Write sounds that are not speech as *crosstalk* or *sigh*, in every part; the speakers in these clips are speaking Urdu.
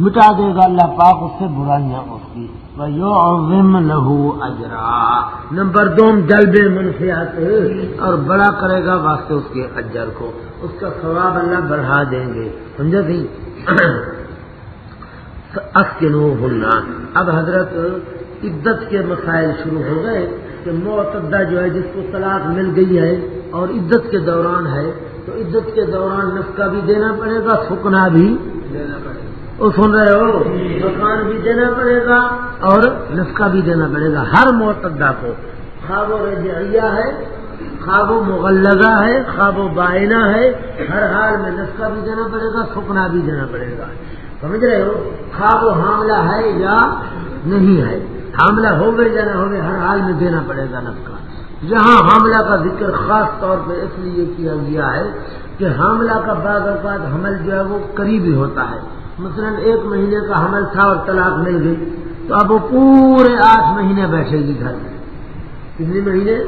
مٹا دے گا اللہ پاک اس سے برائیاں اس کی لہو اجرا نمبر دو، جلب منفیات۔ اور بڑا کرے گا واسطے اس کے اجر کو۔ اس کا ثواب اللہ بڑھا دیں گے۔ سمجھا تھی اسکنو ہننا اب حضرت عدت کے مسائل شروع ہو گئے کہ معتدہ جو ہے، جس کو طلاق مل گئی ہے اور عدت کے دوران ہے۔ تو عدت کے دوران نفقہ بھی دینا پڑے گا، سکنا بھی دینا پڑے گا۔ وہ سن رہے ہو؟ مکان بھی دینا پڑے گا اور نفقہ بھی دینا پڑے گا۔ ہر معتدہ کو خواب و رجعیہ ہے، خواب و مغلزہ ہے، خواب و بائنا ہے، ہر حال میں نفقہ بھی دینا پڑے گا، سکنا بھی دینا پڑے گا۔ سمجھ رہے ہو؟ خواب و حاملہ ہے یا نہیں ہے؟ حاملہ ہو گئے یا نہ ہو گئے، ہر حال میں دینا پڑے گا نفقہ۔ یہاں حاملہ کا ذکر خاص طور پہ اس لیے کیا گیا ہے کہ حاملہ کا بعض اوقات حمل جو ہے وہ قریبی ہوتا ہے۔ مثلا ایک مہینے کا حمل تھا اور طلاق مل گئی، تو اب وہ پورے آٹھ مہینے بیٹھے گی گھر میں۔ کتنے مہینے؟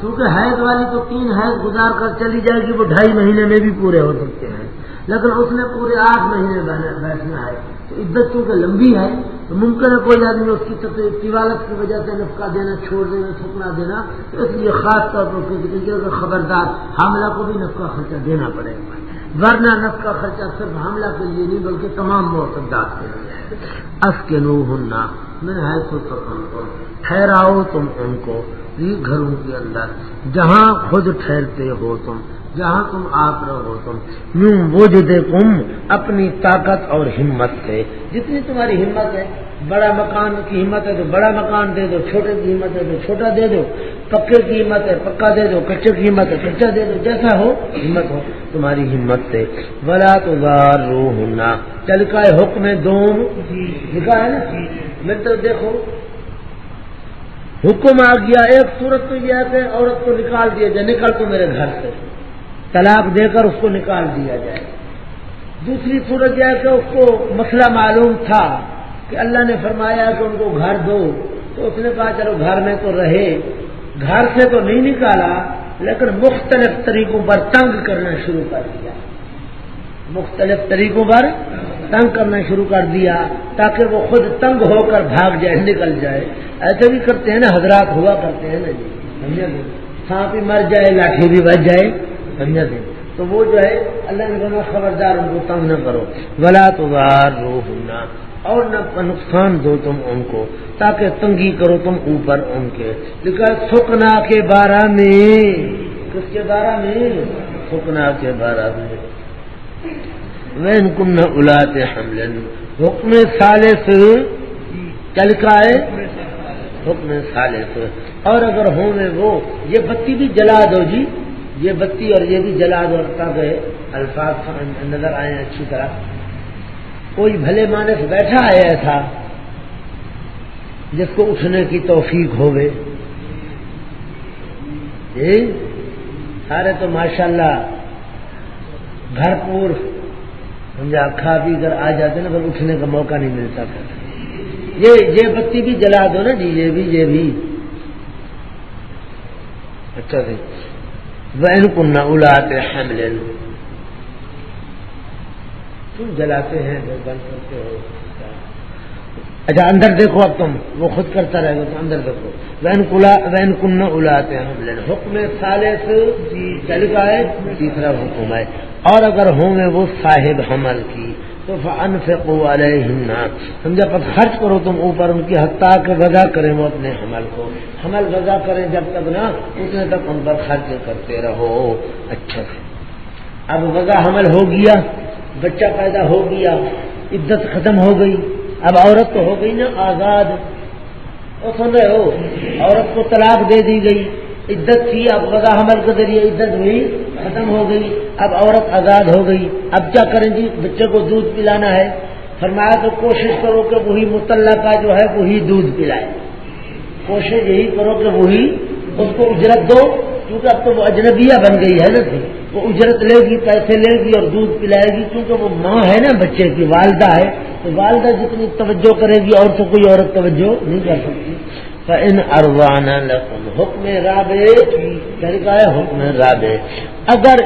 کیونکہ حید والی تو تین حید گزار کر چلی جائے گی، وہ ڈھائی مہینے میں بھی پورے ہو سکتے ہیں۔ لیکن اس نے پورے آٹھ مہینے بیٹھنا ہے۔ تو عزت چونکہ لمبی ہے تو ممکن ہے کوئی آدمی اس کی طوالت کی وجہ سے نفقہ دینا، چھوڑ دینا، چھپنا دینا، تو اس لیے خاص طور پر خبردار، حاملہ کو بھی نفقہ خرچہ دینا پڑے گا۔ ورنہ نفقہ خرچہ صرف حاملہ کے لیے نہیں، بلکہ تمام موقعات کے لیے۔ اس کے نو ہننا میں ہے تو ٹھہراؤ تم ان کو گھروں کے اندر۔ جہاں خود ٹھہرتے ہو تم جہاں تم آپ رہو تم یوں وجود کم اپنی طاقت اور ہمت سے۔ جتنی تمہاری ہمت ہے، بڑا مکان کی ہمت ہے تو بڑا مکان دے دو، چھوٹے کی ہمت ہے تو چھوٹا دے دو پکے کی ہمت ہے، پکا دے دو، کچے کی ہمت ہے، کچا دے دو، جیسا ہو، ہمت ہو۔ تمہاری ہمت سے۔ بلا تو رو ہونا چل کا حکم دوم لکھا ہے نا؟ میں تو دیکھو۔ حکم آ گیا، ایک صورت تو یہ ہے کہ عورت کو نکال دیا جائے نکل تو میرے گھر سے۔ طلاق دے کر اس کو نکال دیا جائے۔ دوسری صورت یہ ہے کہ اس کو مسئلہ معلوم تھا کہ اللہ نے فرمایا کہ ان کو گھر دو۔ تو اس نے کہا، چلو گھر میں تو رہے۔ گھر سے تو نہیں نکالا، لیکن مختلف طریقوں پر تنگ کرنا شروع کر دیا۔ مختلف طریقوں پر تنگ کرنا شروع کر دیا تاکہ وہ خود تنگ ہو کر بھاگ جائے، نکل جائے۔ ایسے بھی کرتے ہیں نا، حضرات ہوا کرتے ہیں نا جی۔ سانپ بھی مر جائے، لاٹھی بھی بچ جائے۔ سمجھا دیں۔ تو وہ جو ہے، اللہ نے کہا خبردار ان کو تنگ نہ کرو۔ بلا تو ہونا اور نہ نقصان دو تم ان کو، تاکہ تنگی کرو تم اوپر ان کے۔ لیکن سکنا کے بارہ میں۔ کس کے بارہ میں؟ سکنا کے بارہ میں۔ وین کن الاتے حمل۔ حکم سالس چل کا ہے؟ حکم سالس اور اگر ہوں وہ، یہ بتی بھی جلا دو جی۔ یہ بتی اور یہ بھی جلا دو تاکہ الفاظ نظر آئے اچھی طرح۔ کوئی بھلے مانس بیٹھا ہے ایسا، جس کو اٹھنے کی توفیق ہوگے جی؟ سارے تو ماشاءاللہ اللہ بھرپور سمجھا، کھا پی کر آ جاتے نا پر اٹھنے کا موقع نہیں ملتا۔ یہ یہ بتی بھی جلا دو نا جی یہ بھی یہ بھی۔ اچھا جی۔ وین کنہ الاتے حمل تم جلاتے ہیں بند کرتے ہو اچھا اندر دیکھو اب تم وہ خود کرتا رہے گا تو اندر دیکھو۔ وین کلا وین کن الاتے حمل۔ حکم سالس چل کا ہے تیسرا حکم ہے۔ اور اگر ہوں گے وہ صاحب حمل کی۔ تو انفقوا علیہم سمجھا پر خرچ کرو تم اوپر ان کی، حتیٰ کے وضع کریں وہ اپنے حمل کو۔ حمل وضع کریں جب تک نا اتنے تک ان پر خرچ کرتے رہو۔ اچھا۔ سے اب وضع حمل ہو گیا، بچہ پیدا ہو گیا عزت ختم ہو گئی۔ اب عورت تو ہو گئی نا آزاد۔ وہ سن رہے ہو، عورت کو طلاق دے دی گئی۔ عزت تھی، اب وضع حمل کے ذریعے عزت ہوئی، ختم ہو گئی، اب عورت آزاد ہو گئی۔ اب کیا کریں جی؟ بچے کو دودھ پلانا ہے۔ فرمایا تو کوشش کرو کہ وہی متعلقہ جو ہے، وہی دودھ پلائے۔ کوشش یہی کرو کہ وہی اس کو اجرت دو، کیونکہ اب تو وہ اجنبیہ بن گئی ہے نا تھی وہ اجرت لے گی، پیسے لے گی اور دودھ پلائے گی، کیونکہ وہ ماں ہے نا بچے کی، والدہ ہے۔ تو والدہ جتنی توجہ کرے گی، اور تو کوئی عورت توجہ نہیں کر سکتی۔ ان اروان حکم رابے طریقہ ہے حکم رابے اگر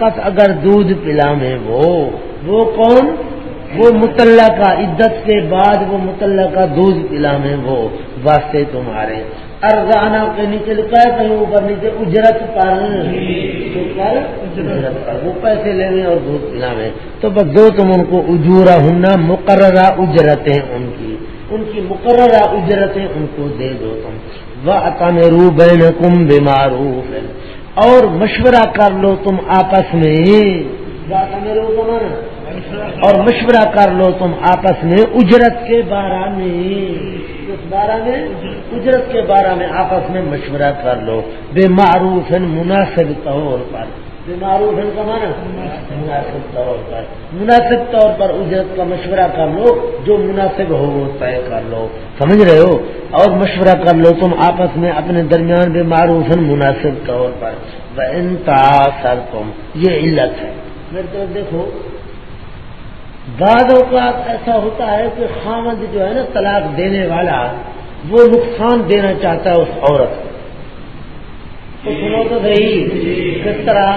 پس اگر دودھ پلا میں وہ وہ کون؟ وہ متعلقہ عدت کے بعد وہ متعلقہ دودھ پلا میں وہ، واسطے تمہارے۔ ارزانہ کے نیچے لکھا ہے کہیں اوپر نیچے اجرت پر۔ اجرت پر۔ وہ پیسے لینے اور دودھ پلانے تو بس دو تم ان کو اجورا ہننا مقررہ اجرتیں ان کی۔ ان کی مقررہ اجرتیں ان کو دے دو تم۔ وہ رو بین کم بیمار اور مشورہ کر لو تم آپس میں۔ اور مشورہ کر لو تم آپس میں اجرت کے بارے میں۔ بارہ میں؟ اجرت کے بارے میں آپس میں مشورہ کر لو۔ بے معروف مناسب طور پر۔ بے معروف کا مانا مناسب طور پر۔ مناسب طور پر اجرت کا مشورہ کر لو، جو مناسب ہو، وہ طے کر لو۔ سمجھ رہے ہو؟ اور مشورہ کر لو، تم آپس میں اپنے درمیان بے معروف مناسب طور پر۔ انتا سر تم یہ علت ہے۔ میرے طرف دیکھو، بعض اوقات ایسا ہوتا ہے کہ خامد جو ہے نا، طلاق دینے والا، وہ نقصان دینا چاہتا ہے اس عورت کو۔ تو سنو تو صحیح، کس طرح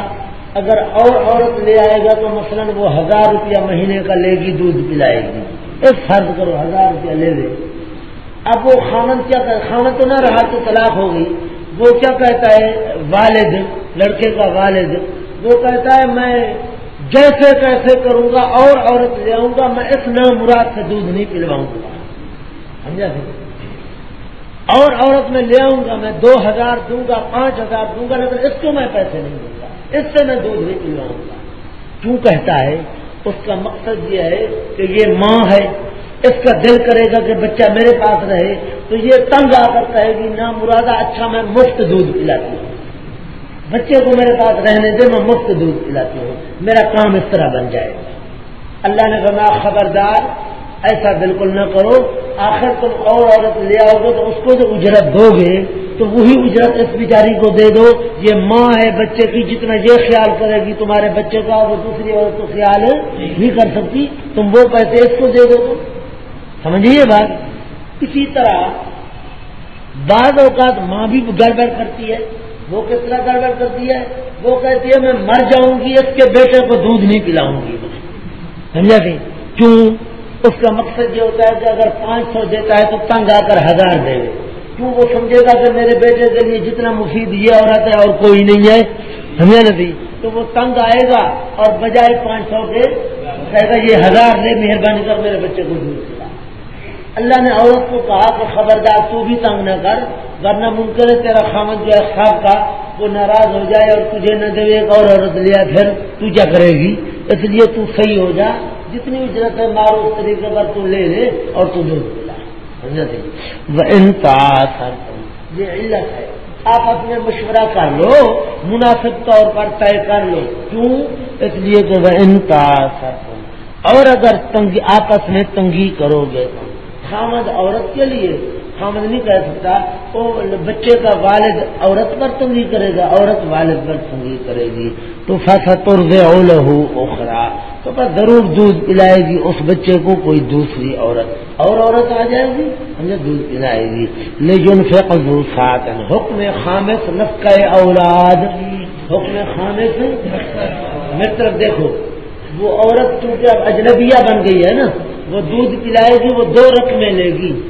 اگر اور عورت لے آئے گا تو مثلا وہ ہزار روپیہ مہینے کا لے گی، دودھ پلائے گی۔ ایک فرض کرو، ہزار روپیہ لے لے۔ اب وہ خامن کیا کہ خامن تو نہ رہا تو طلاق ہو گئی۔ وہ کیا کہتا ہے؟ والد، لڑکے کا والد۔ وہ کہتا ہے، میں جیسے کیسے کروں گا، اور عورت لے آؤں گا، میں اس نام مراد سے دودھ نہیں پلواؤں گا۔ سمجھا اور عورت میں لے آؤں گا میں دو ہزار دوں گا، پانچ ہزار دوں گا لیکن اس کو میں پیسے نہیں دوں گا۔ اس سے میں دودھ نہیں پلواؤں گا۔ کیوں کہتا ہے، اس کا مقصد یہ ہے کہ یہ ماں ہے، اس کا دل کرے گا کہ بچہ میرے پاس رہے، تو یہ تنگ آ کر کہے گی نہ مرادہ اچھا میں مفت دودھ پلاتی ہوں۔ بچے کو میرے پاس رہنے دے، میں مفت دودھ پلاتی ہوں۔ میرا کام اس طرح بن جائے گا۔ اللہ نے کہا خبردار ایسا بالکل نہ کرو، آخر تم اور عورت لے آؤ گے تو اس کو جو اجرت دو گے تو وہی اجرت اس بیچاری کو دے دو۔ یہ ماں ہے بچے کی، جتنا یہ خیال کرے گی تمہارے بچے کا، وہ دوسری عورت کو خیال نہیں کر سکتی۔ تم وہ پیسے اس کو دے دو۔ تو سمجھیے بات؟ اسی طرح بعض اوقات ماں بھی گڑبڑ کرتی ہے۔ وہ کس طرح گڑبڑ کرتی ہے؟ وہ کہتی ہے، میں مر جاؤں گی، اس کے بیٹے کو دودھ نہیں پلاؤں گی۔ سمجھا سی کیوں؟ اس کا مقصد یہ ہوتا ہے کہ اگر پانچ سو دیتا ہے تو تنگ آ کر ہزار دے کیوں وہ سمجھے گا کہ میرے بیٹے کے لیے جتنا مفید یہ عورت ہے اور کوئی نہیں ہے؟ سمجھا نہیں تو وہ تنگ آئے گا اور بجائے پانچ سو کے کہے گا یہ ہزار لے، مہربانی کر، میرے بچے کو دودھ پلا اللہ نے عورت کو کہا کہ خبردار، تو بھی تنگ نہ کر، ورنہ ممکن ہے، تیرا خامد جو ہے خواب کا، وہ ناراض ہو جائے اور تجھے نہ دے، ایک اور عورت لیا پھر تو کیا کرے گی۔ اس لیے تو صحیح ہو جا۔ جتنی اجرت ہے مارو اس طریقے پر تو لے لے اور تو یہ علت ہے۔ آپ اپنے مشورہ کر لو، مناسب طور پر طے کر لو۔ کیوں؟ اس لیے کہ وہ انتا اور اگر تنگی، آپس میں تنگی کرو گے خامد عورت کے لیے، خامد نہیں کہہ سکتا وہ بچے کا والد عورت پر تنگی کرے گا، عورت والد پر تنگی کرے گی۔ تو فصر اخرا تو پر ضرور دودھ پلائے گی، اس بچے کو کوئی دوسری عورت، اور عورت آ جائے گی ہمیں دودھ پلائے گی۔ لیکن فقو سات حکم خامد نفق اولاد۔ حکم خامد میری مطلب طرف دیکھو، وہ عورت چونکہ اب اجنبیہ بن گئی ہے نا؟ وہ دودھ پلائے گی، وہ دو رقمیں لے گی۔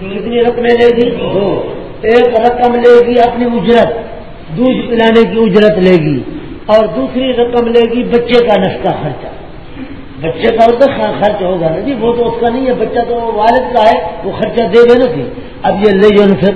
کتنی رقمیں لے گی؟ دو۔ ایک رقم لے گی اپنی اجرت، دودھ پلانے کی اجرت لے گی۔ اور دوسری رقم لے گی بچے کا نسخہ خرچہ۔ بچے کا تو خرچ ہوگا نا جی وہ تو اس کا نہیں ہے، بچہ تو والد کا ہے، وہ خرچہ دے گا نا سی اب یہ لے جو سے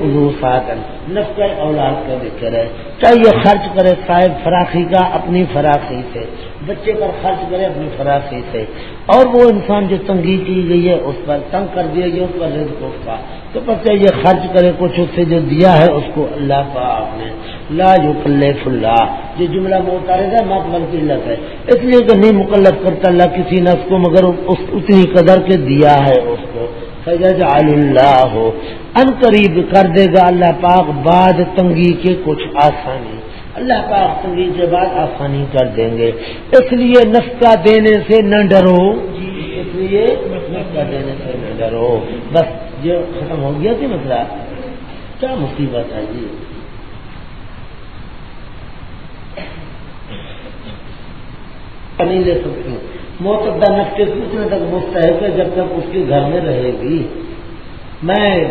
نفق اولاد کا ذکر ہے۔ چاہے یہ خرچ کرے صاحب فراخی کا، اپنی فراخی سے۔ بچے پر خرچ کرے اپنی فراخی سے۔ اور وہ انسان جو تنگی کی گئی ہے، اس پر تنگ کر دیا گیا، اس پر رزق اس کا تو پتہ یہ خرچ کرے، کچھ اس سے جو دیا ہے، اس کو اللہ کا آپ نے لا جو کلف اللہ۔ جو جملہ میں اتارے گا مقبل کی علت ہے۔ اس لیے کہ نہیں مکلف کرتا اللہ کسی نفس کو، مگر اس، اتنی قدر کے دیا ہے اس کو۔ فجج اللہ ہو ان قریب کر دے گا۔ اللہ پاک بعد تنگی کے کچھ آسانی۔ اللہ پاک تنگی کے بعد آسانی کر دیں گے۔ اس لیے نفقہ دینے سے نہ ڈرو۔ جی، اس لیے نفقہ دینے سے نہ ڈرو۔ بس، یہ ختم ہو گیا کہ مسئلہ۔ کیا مصیبت ہے جی؟ نہیں لے سکتی موتدہ نقطے اتنے تک مستحق ہے جب تک اس کے گھر میں رہے گی۔ میں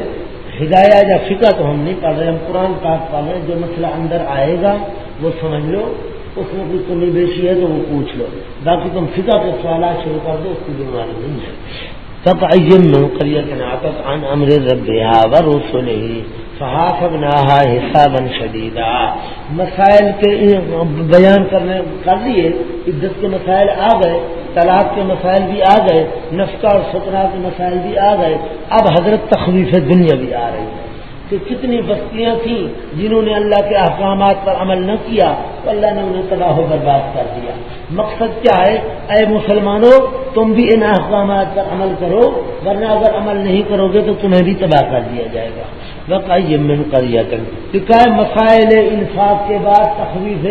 ہدایہ یا فکر تو ہم نہیں پڑھ رہے، ہم قرآن پاک پڑھ رہے ہیں۔ جو مسئلہ اندر آئے گا، وہ سمجھ لو۔ اس میں کوئی کمی بیشی ہے تو وہ پوچھ لو۔ باقی تم فکر کے سوالات شروع کر دو، اس کی بیماری نہیں ہے۔ تب عن امر ربها ورسله۔ فحافظناها حسابا شدیدہ مسائل کے بیان کرنے کر لیے عزت کے مسائل آ گئے، طلاق کے مسائل بھی آ گئے، نفقہ اور سترا کے مسائل بھی آ گئے۔ اب حضرت تخویف دنیا بھی آ رہی ہے۔ کہ کتنی بستیاں تھیں جنہوں نے اللہ کے احکامات پر عمل نہ کیا تو اللہ نے انہیں تباہ و برباد کر دیا۔ مقصد کیا ہے؟ اے مسلمانوں، تم بھی ان احکامات پر عمل کرو، ورنہ اگر عمل نہیں کرو گے تو تمہیں بھی تباہ کر دیا جائے گا۔ من کر کیا مسائل انصاف کے بعد تخویف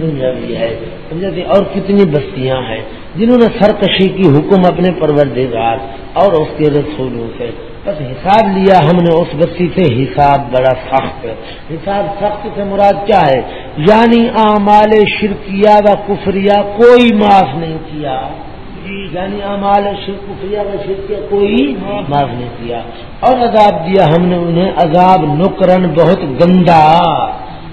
دنیا بھی ہے۔ سمجھتے اور کتنی بستیاں ہیں جنہوں نے سرکشی کی حکم اپنے پروردگار اور اس کے رسولوں سے۔ بس حساب لیا ہم نے اس بستی سے، حساب بڑا سخت حساب سخت سے مراد کیا ہے؟ یعنی اعمال شرکیہ و کفریا کوئی معاف نہیں کیا۔ جی، یعنی اعمال شرک کفریا و شرکیہ کوئی معاف نہیں کیا۔ اور عذاب دیا ہم نے انہیں، عذاب نکرن بہت گندا۔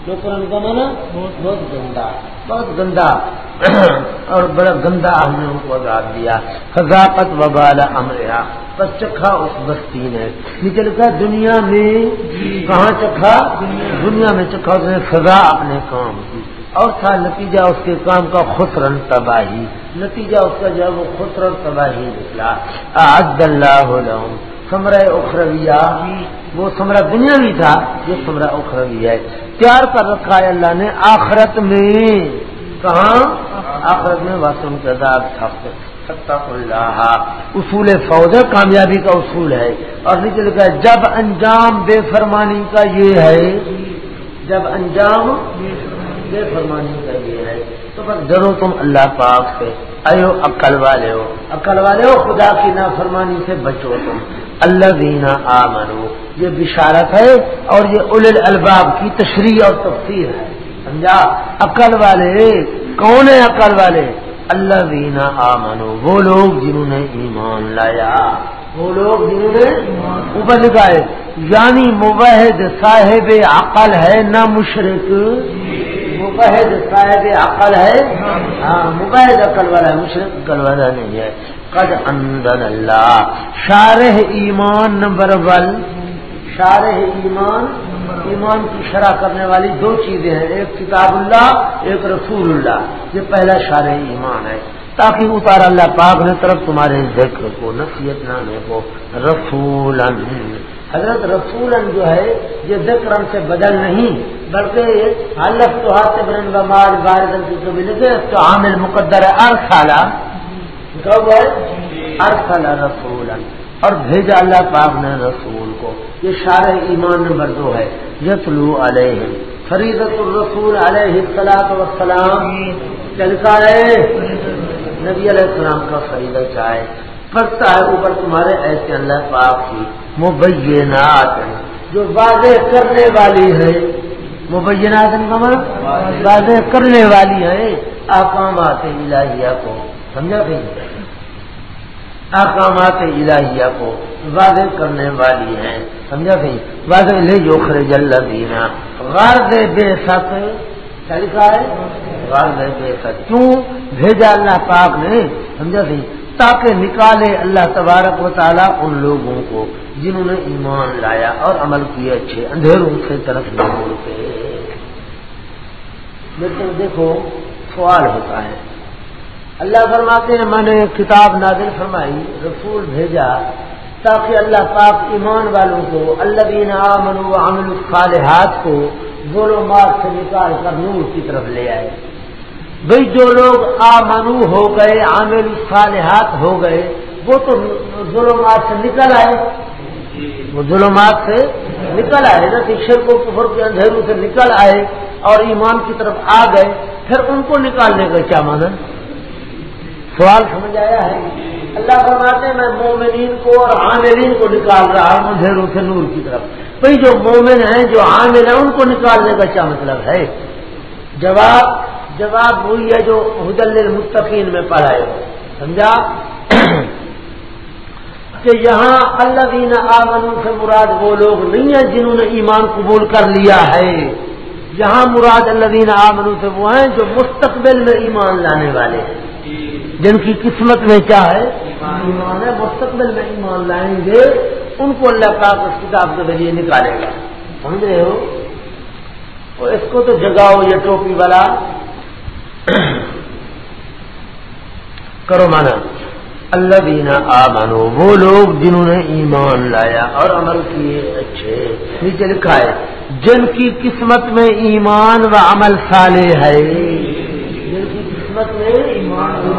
نکرن کا مانا بہت گندا بہت گندا۔ *clears throat* اور بڑا گندا ہم نے ان کو عذاب دیا۔ خزاقت وبال امریا۔ بس چکھا اس بستی نے۔ نکل کا دنیا میں کہاں چکھا؟ دنیا میں۔ چکھا۔ اس نے سزا اپنے کام کی۔ اور تھا نتیجہ اس کے کام کا خسرن تباہی۔ نتیجہ اس کا جو وہ خسرن تباہی نکلا۔ عد اللہ سمرہ اخرویہ وہ سمرہ دنیا بھی تھا یہ سمرہ اخروی ہے۔ تیار کر رکھا ہے اللہ نے آخرت میں۔ کہاں؟ آخرت۔ میں واسم کے اللہ اصول فوج کامیابی کا اصول ہے۔ اور نیچے لکھا ہے جب انجام بے فرمانی کا یہ ہے۔ جب انجام بے فرمانی کا یہ ہے۔ تو بس ڈرو تم اللہ پاک سے۔ ایو عقل والے ہو۔ عقل والے ہو خدا کی نافرمانی سے بچو تم۔ اللہ دینا آ یہ بشارت ہے اور یہ اول الباب کی تشریح اور تفسیر ہے۔ سمجھا؟ عقل والے، کون ہے عقل والے؟ اللہ دینا آ وہ لوگ جنہوں نے ایمان لایا۔ وہ لوگ جنہوں نے اوپر لکھا ہے یعنی مبحد صاحب عقل ہے، نہ مشرق مبحد صاحب عقل ہے۔ ہاں مبحد عقل والا ہے مشرق عقل والا نہیں ہے۔ قد اندن اللہ. شارح ایمان نمبر ون. شارح ایمان. ایمان کی شرح کرنے والی دو چیزیں ہیں. ایک کتاب اللہ، ایک رسول اللہ. یہ پہلا شارح ایمان ہے. تاکہ اتار اللہ پاک نے طرف تمہارے ذکر کو، نصیحت نامے کو. رسول حضرت رسول جو ہے، یہ ذکر سے بدل نہیں، بلکہ حلف تو ہاتھ سے برن بمار بار تو عامل مقدر ہے، ارسالہ. ارسل رسول اور بھیجا اللہ پاک نے رسول کو۔ یہ شار ایمان نمبر دو ہے۔ یتلو علیہ فریدت الرسول علیہ السلام وسلام چلتا ہے؟ نبی علیہ السلام کا فریدہ چاہے پڑتا ہے اوپر تمہارے ایسے اللہ پاک کی۔ مبینات۔ جو واضح کرنے والی ہے مبینات واضح۔ کرنے والی ہے آپ آتے الہیہ کو۔ سمجھا کہ احکامات الہیہ کو واضح کرنے والی ہیں، سمجھا کہ واضح لے جو خرج اللہ دینا۔ غرض بے سک لکھا ہے؟ غرض بے سک کیوں؟ بھیجا اللہ پاک نے، سمجھا کہ تاکہ نکالے اللہ تبارک و تعالیٰ ان لوگوں کو جنہوں نے ایمان لایا اور عمل کیے اچھے، اندھیروں سے طرف نور کے لیکن دیکھو، سوال ہوتا ہے اللہ فرماتے ہیں، میں نے کتاب نازل فرمائی، رسول بھیجا، تاکہ اللہ پاک ایمان والوں کو اللہ دین عامن و عامل الصالحات کو ظلمات سے نکال کر نور کی طرف لے آئے۔ بھائی جو لوگ آمنو ہو گئے عامل الصالحات ہو گئے، وہ تو ظلمات سے نکل آئے۔ وہ ظلمات سے نکل آئے نا شرک و کفر کے اندھیروں سے نکل آئے اور ایمان کی طرف آ گئے، پھر ان کو نکالنے کا کیا مانا سوال سمجھ آیا ہے؟ اللہ فرماتے ہیں، میں مومنین کو اور عاملین کو نکال رہا ہوں اندھیروں سے نور کی طرف۔ بھائی، جو مومن ہیں، جو عامل ہیں، ان کو نکالنے کا کیا مطلب ہے؟ جواب جواب وہی ہے جو حدل المستقین میں پڑھائے ہو۔ سمجھا؟ کہ یہاں اللہ دین آمن سے مراد وہ لوگ نہیں ہیں جنہوں نے ایمان قبول کر لیا ہے۔ یہاں مراد اللہ دین آمن سے وہ ہیں جو مستقبل میں ایمان لانے والے ہیں۔ جن کی قسمت میں کیا ہے؟ ایمان ہے، مستقبل میں ایمان لائیں گے، ان کو اللہ پاک اس کتاب کے ذریعے نکالے گا۔ سمجھ رہے ہو؟ اور اس کو تو جگاؤ یہ ٹوپی والا۔ *clears throat* کرو مانا۔ اللہ دینا آ مانو وہ لوگ جنہوں نے ایمان لایا اور عمل کیے اچھے۔ نیچے لکھا ہے، جن کی قسمت میں ایمان و عمل سالے ہے جن کی قسمت میں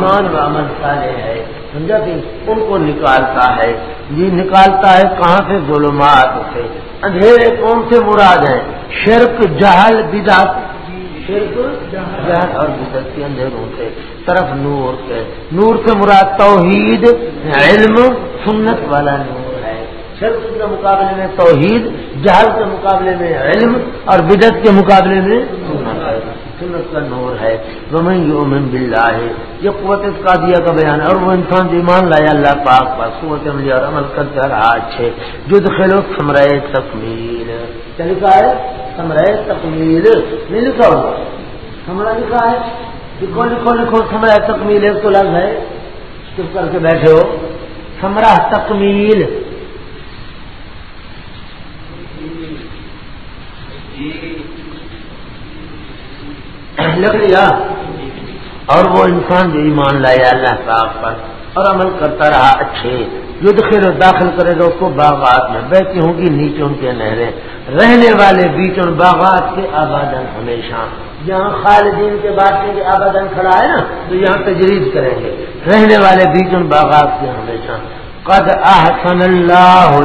ایمان و عمل صالح ہے۔ سمجھا کہ ان کو نکالتا ہے۔ یہ نکالتا ہے کہاں سے؟ ظلمات سے۔ اندھیرے کون سے مراد ہیں۔ شرک، جہل، بدعت۔ شرک، جہل اور بدعت کے اندھیروں سے۔ طرف نور سے۔ نور سے مراد توحید، علم، سنت والا نور۔ شرک کے مقابلے میں توحید، جہل کے مقابلے میں علم اور بدعت کے مقابلے میں سنت کا نور ہے۔ یومن بلّہ ہے یہ قوت کا دیا کا بیان ہے۔ اور وہ انسان جو ایمان لایا اللہ پاک پر قوت عملی اور عمل کرتا رہا اچھے جد خلو سمرائے تکمیل۔ کیا لکھا ہے؟ سمرائے تکمیل۔ نہیں لکھا ہوگا۔ سمرا لکھا ہے لکھو لکھو لکھو سمرائے تکمیل ایک تو لفظ ہے۔ چپ کر کے بیٹھے ہو۔ سمرا تکمیل۔ لکھ لیا۔ اور وہ انسان جو ایمان لایا اللہ پاک پر اور عمل کرتا رہا اچھے، جو دخل داخل کرے گا اس کو باغات میں بیٹھی ہوں گی نیچے ان کے نہریں۔ رہنے والے بیچ ان باغات کے آبادن ہمیشہ۔ جہاں خالدین کے بعد کے آبادن کھڑا ہے نا، تو یہاں تجریز کریں گے۔ رہنے والے بیچ ان باغات کے ہمیشہ۔ قد احسن اللہ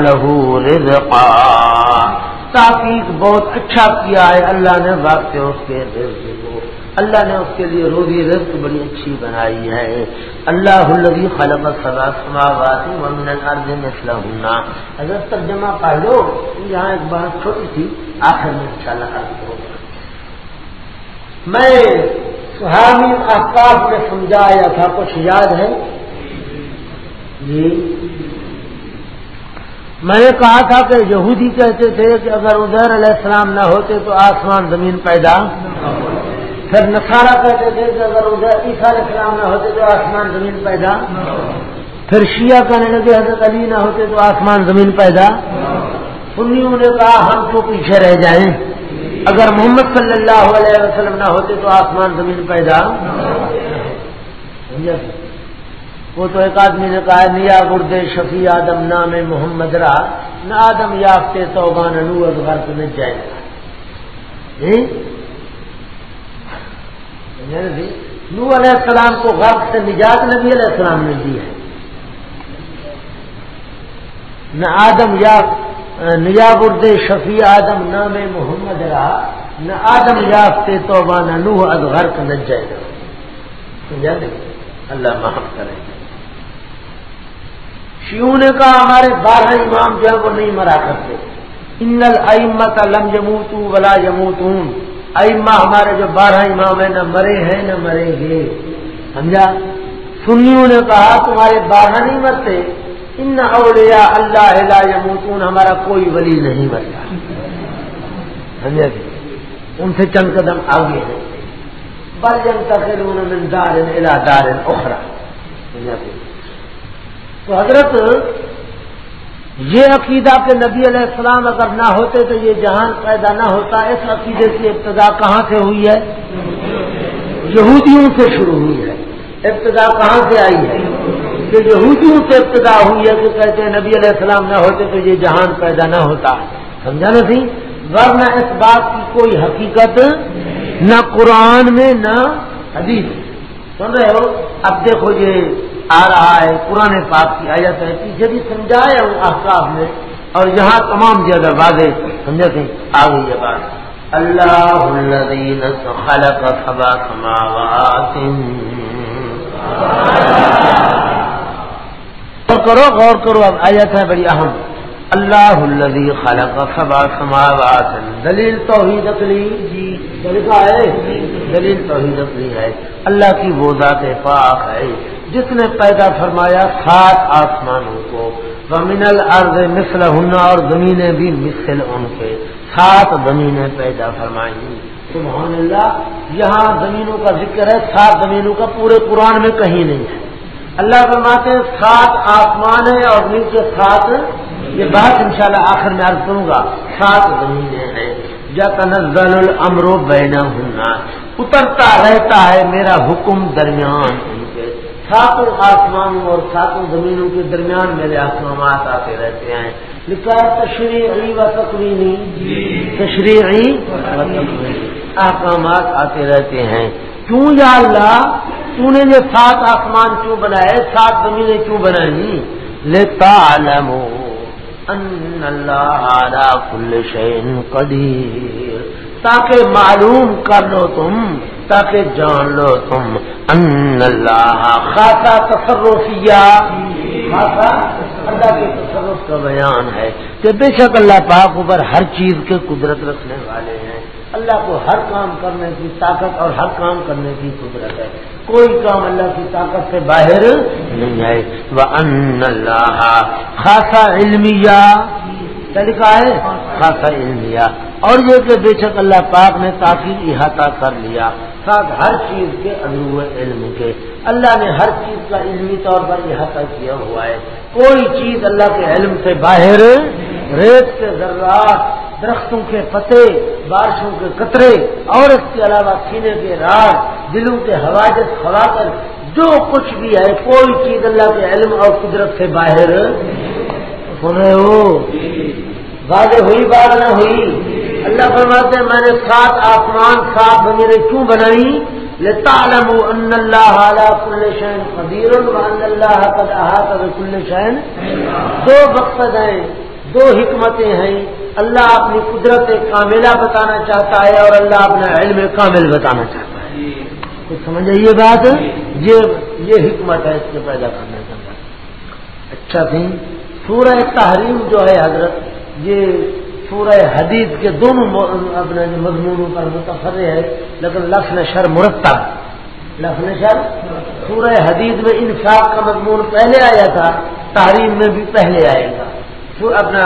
رزقا۔ تاکہ بہت اچھا کیا ہے۔ اللہ نے واقع اس کے رزق کو، اللہ نے اس کے لیے روزی رزق بڑی اچھی بنائی ہے۔ اللہ الذي خلق سبع سماوات ومن الارض مثلهن۔ اگر ترجمہ پڑھ لو، یہاں ایک بات چھوٹی سی، آخر میں انشاءاللہ عرض کروں میں سہامی احکاف میں سمجھایا تھا، کچھ یاد ہے؟ جی۔ میں نے کہا تھا کہ یہودی کہتے تھے کہ اگر ادھر علیہ السلام نہ ہوتے تو آسمان زمین پیدا پھر نسارا کہتے تھے کہ اگر ادھر عیسیٰ علیہ السلام نہ ہوتے تو آسمان زمین پیدا پھر شیعہ کہنے لگے حضرت علی نہ ہوتے تو آسمان زمین پیدا سنیوں نے کہا ہم تو پیچھے رہ جائیں۔ اگر محمد صلی اللہ علیہ وسلم نہ ہوتے تو آسمان زمین پیدا۔ وہ تو ایک آدمی نے کہا نیا گرد شفیع آدم نام محمد را، نہ آدم یافتے تو گان گھر کو مل جائے گا۔ یعنی نو علیہ السلام کو غرب سے نجات نبی علیہ السلام نے دی ہے۔ نہ آدم یا، نیا برد شفیع آدم نام محمد رہا نہ آدم یافتے تو نہ نوح از غرق نہ جائے گا۔ سمجھا اللہ محب کرے۔ شیو نے کہا ہمارے بارہ امام جو ہے وہ نہیں مرا کرتے؟ ان المت لم جموتوں ولا جموتوں ایما ہمارے جو بارہ امام ہیں نہ مرے ہیں نہ مریں گے سمجھا؟ سنیوں نے کہا تمہارے بارہ نہیں مرتے۔ ان اولیا اللہ لا یموتون، ہمارا کوئی ولی نہیں مرتا۔ سمجھا جی؟ ان سے چند قدم آگے ہیں۔ برجن تخلون من دار الى دار اخرى سمجھا جی؟ تو حضرت، یہ عقیدہ کہ نبی علیہ السلام اگر نہ ہوتے تو یہ جہان پیدا نہ ہوتا، اس عقیدے کی ابتدا کہاں سے ہوئی ہے؟ یہودیوں سے شروع ہوئی ہے۔ ابتدا کہاں سے آئی ہے؟ کہ یہودیوں سے ابتدا ہوئی ہے کہ کہتے ہیں نبی علیہ السلام نہ ہوتے تو یہ جہان پیدا نہ ہوتا۔ سمجھا نا سی ورنہ اس بات کی کوئی حقیقت نہ قرآن میں نہ حدیث۔ سن رہے ہو؟ اب دیکھو یہ آ رہا ہے پرانے پاک کی آیت ہے کہ جب سمجھایا ہوں احکام میں اور یہاں تمام زیادہ واضح سمجھا کہ آ گئی یہ بات۔ اللہ الذین خلق سبا سماوات۔ غور کرو غور کرو، اب آیت ہے بڑی اہم۔ اللہ الذی خلق سبا سماوات۔ دلیل توحید اقلی جی ہے۔ دلیل توحید اپنی ہے۔ اللہ کی وہ ذات پاک ہے۔ جس نے پیدا فرمایا سات آسمانوں کو، ومن الارض مثل ہننا اور زمینیں بھی مثل ان کے۔ سات زمینیں پیدا فرمائی سبحان اللہ، یہاں زمینوں کا ذکر ہے، سات زمینوں کا پورے قرآن میں کہیں نہیں ہے۔ اللہ فرماتے ہیں سات آسمان ہے اور نیچے سات، یہ بات انشاءاللہ آخر میں عرض کروں گا، سات زمینیں ہیں۔ یا تنزل الامر بینا ہننا اترتا رہتا ہے میرا حکم درمیان ان کے۔ ساتوں آسمانوں اور ساتوں زمینوں کے درمیان میرے آسمامات آتے رہتے ہیں۔ لکھا ہے تشریحی و تشریحی و تقریری احکامات آتے رہتے ہیں۔ کیوں یا اللہ؟ تو نے یہ سات آسمان کیوں بنائے؟ سات زمینیں کیوں بنائی؟ لیتا عالم ان اللہ کل شین قدیر۔ تاکہ معلوم کر لو تم، تاکہ جان لو تم۔ ان اللہ خاصا تصرفیہ، خاصا اللہ کے تصرف کا بیان ہے کہ بے شک اللہ پاک اوپر ہر چیز کے قدرت رکھنے والے ہیں۔ اللہ کو ہر کام کرنے کی طاقت اور ہر کام کرنے کی قدرت ہے۔ کوئی کام اللہ کی طاقت سے باہر نہیں ہے۔ وہ ان اللہ خاصا علمیہ لکھا ہے؟ خاصا علمیہ اور یہ کہ بے شک اللہ پاک نے تاخیر احاطہ کر لیا۔ ساتھ ہر چیز کے عدو علم کے۔ اللہ نے ہر چیز کا علمی طور پر احاطہ کیا ہوا ہے۔ کوئی چیز اللہ کے علم سے باہر، ریت کے ذرات، درختوں کے پتے، بارشوں کے قطرے، اور اس کے علاوہ سینے کے راج دلوں کے حواجت ہوا کر جو کچھ بھی ہے، کوئی چیز اللہ کے علم اور قدرت سے باہر سنے ہو؟ واضح ہوئی بات نہ ہوئی؟ اللہ فرماتے میں نے سات آسمان، سات زمینیں کیوں بنائی؟ لتعلم ان اللہ علی کل شین قدیر وان اللہ قد احاط بكل شین دو مقصد ہیں، دو حکمتیں ہیں۔ اللہ اپنی قدرت کاملہ بتانا چاہتا ہے اور اللہ اپنا علم کامل بتانا چاہتا ہے۔ کچھ سمجھے یہ بات؟ یہ یہ حکمت ہے، اس کے پیدا کرنے کا اچھا تھی سورہ تحریم جو ہے حضرت، یہ سورہ حدیث کے دونوں اپنے مضمونوں پر متفر ہے، لیکن لفظ شر مرتب۔ لفظ شر سورہ حدیث میں انصاف کا مضمون پہلے آیا تھا، تحریم میں بھی پہلے آئے گا اپنا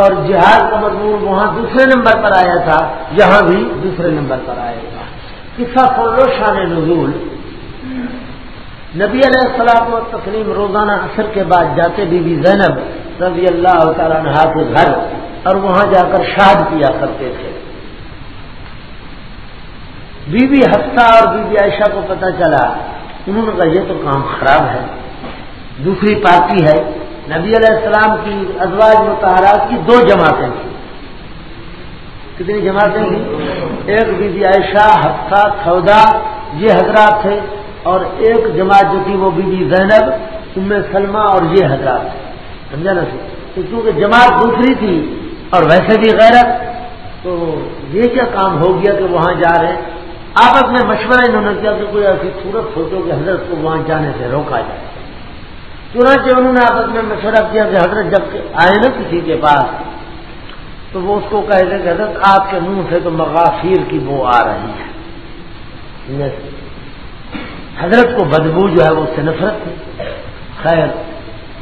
اور جہاد کا مضمون وہاں دوسرے نمبر پر آیا تھا، یہاں بھی دوسرے نمبر پر آئے گا قصہ فلو شان نزول۔ نبی علیہ السلام و تسلیم روزانہ اثر کے بعد جاتے بی بی زینب رضی اللہ تعالیٰ نہا کے گھر اور وہاں جا کر شاد کیا کرتے تھے۔ بی بی ہفتہ اور بی بی عائشہ کو پتہ چلا، انہوں نے کہا، یہ تو کام خراب ہے، دوسری پارٹی ہے۔ نبی علیہ السلام کی ازواج متحرات کی دو جماعتیں تھیں۔ کتنی جماعتیں تھیں؟ ایک بی بی عائشہ ہفتہ سودا، یہ حضرات تھے۔ اور ایک جماعت جو تھی وہ بی بی زینب، ام سلمہ اور یہ حضرات۔ سمجھا نا کیونکہ جماعت دوسری تھی اور ویسے بھی غیرت، تو یہ کیا کام ہو گیا کہ وہاں جا رہے ہیں؟ آپس میں مشورہ انہوں نے کیا کہ کوئی ایسی صورت سوچو کہ حضرت کو وہاں جانے سے روکا جائے۔ چنانچہ انہوں نے آپس میں مشورہ کیا کہ حضرت جب آئے نا کسی کے پاس، تو وہ اس کو کہہ دیں کہ حضرت آپ کے منہ سے تو مغافیر کی بو آ رہی ہے۔ حضرت کو بدبو جو ہے وہ اس سے نفرت تھی۔ خیر،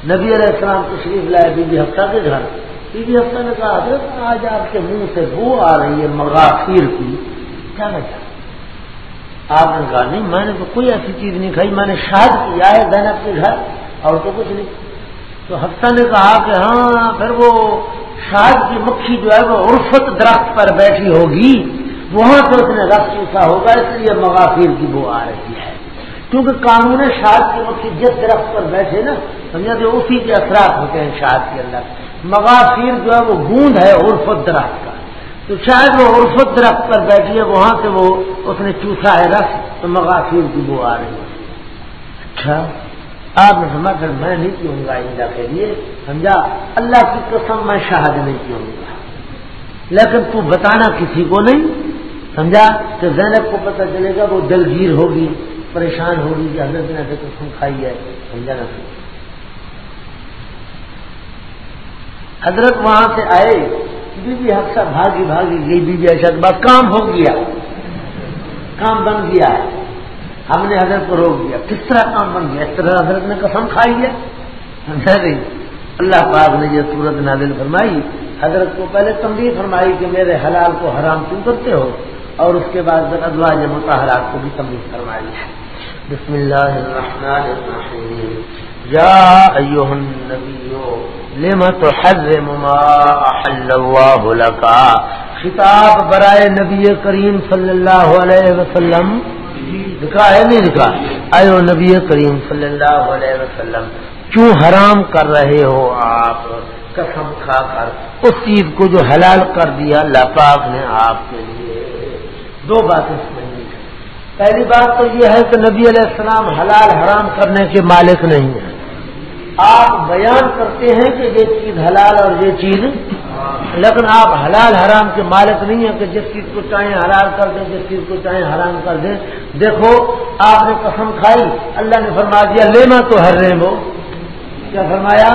نبی علیہ السلام تشریف لائے بی بی ہفتہ کے گھر۔ بی بی ہفتہ نے کہا، حضرت، آج آپ کے منہ سے بو آ رہی ہے مغافیر کی۔ کیا وجہ آپ نے کہا، نہیں، میں نے تو کوئی ایسی چیز نہیں کھائی، میں نے شاد کیا ہے زینب کے گھر، اور تو کچھ نہیں۔ تو ہفتہ نے کہا کہ ہاں پھر وہ شاد کی مکھی جو ہے وہ عرفت درخت پر بیٹھی ہوگی۔ وہاں تو اس نے رقص چوسا ہوگا، اس لیے مغافیر کی بو آ رہی ہے۔ کیونکہ قانون شاد کے وقت جس درخت پر بیٹھے نا، سمجھا تو اسی کے اثرات ہوتے ہیں شاد کے اندر۔ مغافیر جو ہے وہ گوند ہے عرفت درخت کا۔ تو شاید وہ عرفت درخت پر بیٹھی ہے، وہاں سے وہ اس نے چوسا ہے رس، تو مغافیر کی وہ آ رہی ہے۔ اچھا آپ نے سمجھ کر میں نہیں پیوں گا آئندہ کے لیے؟ سمجھا، اللہ کی قسم میں شہاد نہیں پیوں گا۔ لیکن تو بتانا کسی کو نہیں، سمجھا کہ زینب کو پتہ چلے گا وہ دلگیر ہوگی۔ پریشان ہوگی کہ حضرت نے ایسے قسم کھائی ہے، سمجھا نا حضرت وہاں سے آئے، بی بی حفصہ بھاگی بھاگی گئی، بی بی ایسا بس کام ہو گیا۔ کام بن گیا۔ ہے ہم نے حضرت کو روک دیا۔ کس طرح کام بن گیا؟ اس طرح حضرت نے قسم کھائی ہے۔ نہیں؟ اللہ پاک نے یہ صورت نازل فرمائی۔ حضرت کو پہلے تنبیہ فرمائی کہ میرے حلال کو حرام کیوں کرتے ہو؟ اور اس کے بعد ادواج متحرات کو بھی تنبیہ فرمائی ہے۔ بسم اللہ الرحمن الرحیم۔ یا ایوہ النبیو لما تحرم ما احل اللہ لکا خطاب برائے نبی کریم صلی اللہ علیہ وسلم۔ لکھا ہے نہیں لکھا؟ ایو نبی کریم صلی اللہ علیہ وسلم، کیوں حرام کر رہے ہو آپ؟ قسم کھا کر، اس چیز کو جو حلال کر دیا اللہ پاک نے آپ کے لیے۔ دو باتیں پہلی بات تو یہ ہے کہ نبی علیہ السلام حلال حرام کرنے کے مالک نہیں ہیں۔ آپ بیان کرتے ہیں کہ یہ چیز حلال اور یہ چیز لیکن آپ حلال حرام کے مالک نہیں ہیں کہ جس چیز کو چاہیں حلال کر دیں جس چیز کو چاہیں حرام کر دیں۔ دیکھو آپ نے قسم کھائی اللہ نے فرما دیا لینا تو ہر رہے وہ۔ کیا فرمایا؟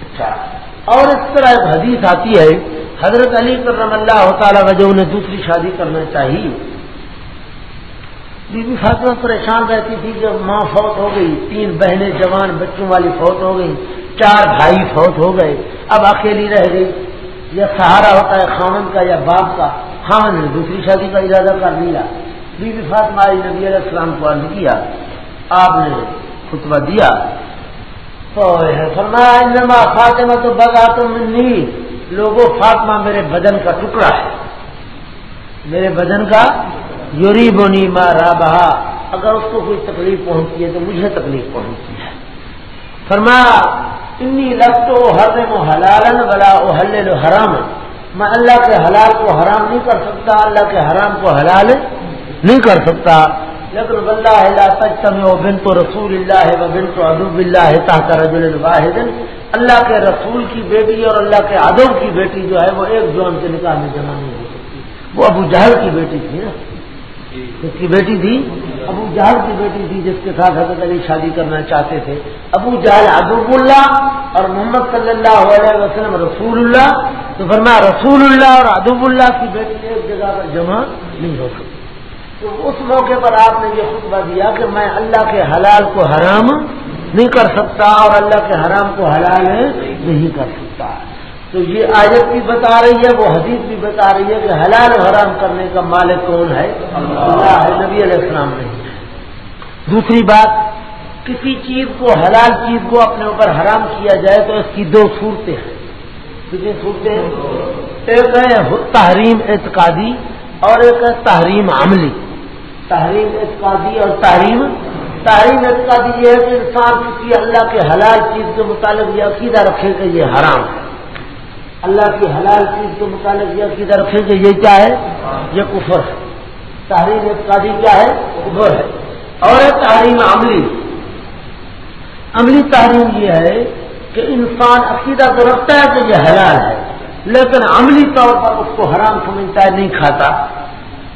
اچھا۔ اور اس طرح ایک حدیث آتی ہے حضرت علی کرم اللہ تعالی وجہ انہیں دوسری شادی کرنا چاہیے بی بی فاطمہ پریشان رہتی تھی جب ماں فوت ہو گئی، تین بہنیں جوان، بچوں والی فوت ہو گئی، چار بھائی فوت ہو گئے۔ اب اکیلی رہ گئی۔ یا سہارا ہوتا ہے خامن کا یا باپ کا۔ ہاں، خامن نے دوسری شادی کا ارادہ کر لیا۔ بی بی فاطمہ علی نبی علیہ السلام کو عرض کیا، آپ نے خطبہ دیا۔ فرمایا فاطمہ تو بگا تو منی۔ لوگوں، فاطمہ میرے بدن کا ٹکڑا ہے۔ میرے بدن کا یوری بونی مارا بہا اگر اس کو کوئی تکلیف پہنچتی ہے تو مجھے تکلیف پہنچتی ہے۔ فرمایا، انی لگ تو ہر و حلالن بلا او حل حرام۔ میں اللہ کے حلال کو حرام نہیں کر سکتا، اللہ کے حرام کو حلال نہیں کر سکتا۔ لیکن اللہ تجتمع بنت رسول اللہ و بنت عدوب اللہ تحت رجل واحد. اللہ کے رسول کی بیٹی اور اللہ کے ادب کی بیٹی جو ہے وہ ایک جوان کے نکاح میں جمع نہیں ہو سکتی. وہ ابو جہل کی بیٹی تھی نا؟ کس کی بیٹی تھی؟ ابو جہل کی بیٹی تھی جس کے ساتھ حضرت علی شادی کرنا چاہتے تھے. ابو جہل ادب اللہ اور محمد صلی اللہ علیہ وسلم رسول اللہ. تو فرمایا رسول اللہ اور ادب اللہ کی بیٹی ایک جگہ پر جمع نہیں ہو سکتی. تو اس موقع پر آپ نے یہ خطبہ دیا کہ میں اللہ کے حلال کو حرام نہیں کر سکتا اور اللہ کے حرام کو حلال نہیں کر سکتا۔ تو یہ آیت بھی بتا رہی ہے، وہ حدیث بھی بتا رہی ہے کہ حلال و حرام کرنے کا مالک کون ہے؟ اللہ ہے، نبی علیہ السلام نہیں۔ ہے دوسری بات، کسی چیز کو، حلال چیز کو اپنے اوپر حرام کیا جائے تو اس کی دو صورتیں ہیں۔ کتنی صورتیں؟ ایک ہے تحریم اعتقادی اور ایک ہے تحریم عملی۔ تحریم اعتقادی اور تحریم تحریم اعتقادی یہ ہے کہ انسان کسی اللہ کے حلال چیز کے متعلق یہ عقیدہ رکھے کہ یہ حرام ہے۔ اللہ کی حلال چیز کے متعلق یہ عقیدہ رکھے کہ یہ کیا ہے؟ یہ کفر ہے۔ تحریم اعتقادی کیا ہے؟ کفر ہے۔ اور تحریم عملی۔ عملی تحریم یہ ہے کہ انسان عقیدہ تو رکھتا ہے کہ یہ حلال ہے، لیکن عملی طور پر اس کو حرام سمجھتا ہے، نہیں کھاتا۔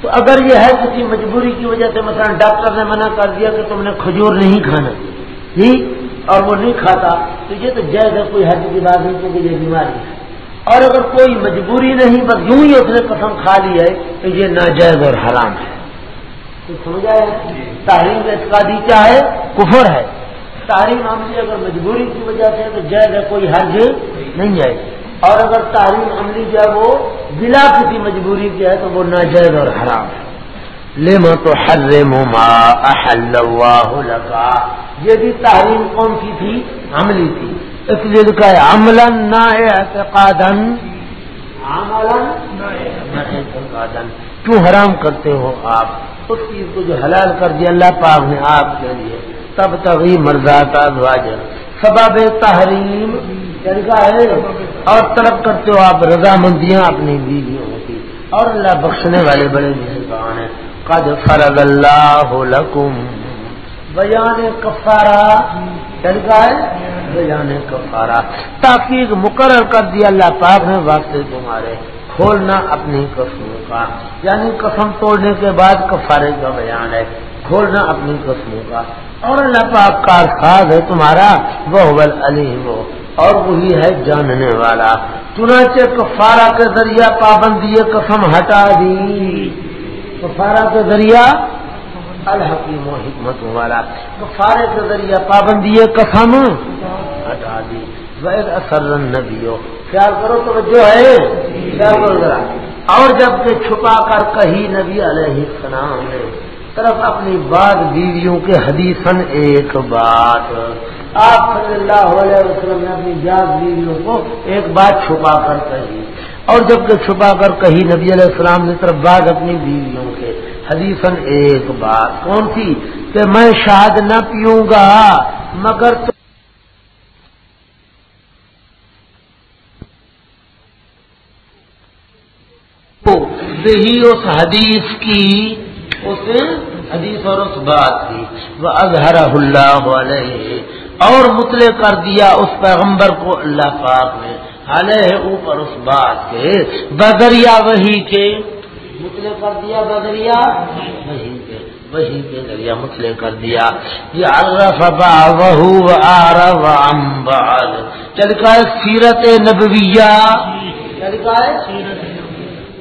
تو اگر یہ ہے کسی مجبوری کی وجہ سے مثلا ڈاکٹر نے منع کر دیا کہ تم نے کھجور نہیں کھانا جی اور وہ نہیں کھاتا، تو یہ تو جائز ہے، کوئی حد کی بات نہیں کیونکہ یہ بیماری ہے۔ اور اگر کوئی مجبوری نہیں، بس یوں ہی اس نے قسم کھا لی ہے تو یہ ناجائز اور حرام ہے۔ تو سمجھا ہے؟ تعلیم اعتقادی کیا ہے؟ کفر ہے۔ تعلیم عملی اگر مجبوری کی وجہ سے تو جائز ہے، کوئی حرج نہیں ہے۔ اور اگر تعلیم عملی جو ہے وہ بلا کسی مجبوری کی ہے تو وہ ناجائز اور حرام ہے۔ لما تو ہر لگا یہ بھی تعلیم کون سی تھی؟ عملی تھی۔ اس لیے لکھا ہے عملن نہ اعتقادن کیوں حرام کرتے ہو آپ؟ اس چیز کو جو حلال کر دیا اللہ پاک نے آپ کے لیے۔ تب تبھی مرزاتا سبب تحریم طریقہ ہے اور طلب کرتے ہو آپ رضامندیاں اپنی بیویوں کی اور اللہ بخشنے والے بڑے مہربان ہیں۔ قد فرض اللہ لکم۔ بیان کفارہ طریقہ ہے، بیان کفارہ۔ تاکہ مقرر کر دیا اللہ پاک نے، واسطے تمہارے کھولنا اپنی قسموں کا۔ یعنی قسم توڑنے کے بعد کفارے کا بیان ہے، کھولنا اپنی قسموں کا۔ اور اللہ پاک کار ہے تمہارا وہ علیم وہ اور وہی ہے جاننے والا۔ چنانچہ کفارہ کے ذریعہ پابندی قسم ہٹا دی۔ کفارہ کے ذریعہ الحکیم و حکمت والا۔ کفارے کے ذریعہ پابندی کسم ہٹا دی۔ وید اثر نبی ہو خیال کرو تو جو ہے؟ خیال کرو ذرا۔ اور جبکہ چھپا کر کہی نبی علیہ السلام نے طرف اپنی بعد بیویوں کے حدیثن ایک بات۔ آپ صلی اللہ علیہ وسلم نے اپنی بعد بیویوں کو ایک بات چھپا کر کہی۔ اور جبکہ چھپا کر کہی، نبی علیہ السلام نے طرف بعد اپنی بیویوں کے حدیثن ایک بات۔ کون تھی؟ کہ میں شاد نہ پیوں گا، مگر تو اس حدیث کی اس حدیث اور اس بات کی۔ وہ اظہر اللہ علیہ اور مطلع کر دیا اس پیغمبر کو اللہ پاک نے۔ علیہ اوپر اس بات کے۔ بدریا وہی کے۔ مطلع کر دیا بدریا وہی کے۔ وہی کے ذریعہ مطلع کر دیا۔ یہ عرف بہو آرف امبال چل کا سیرت نبویہ۔ چل کا سیرت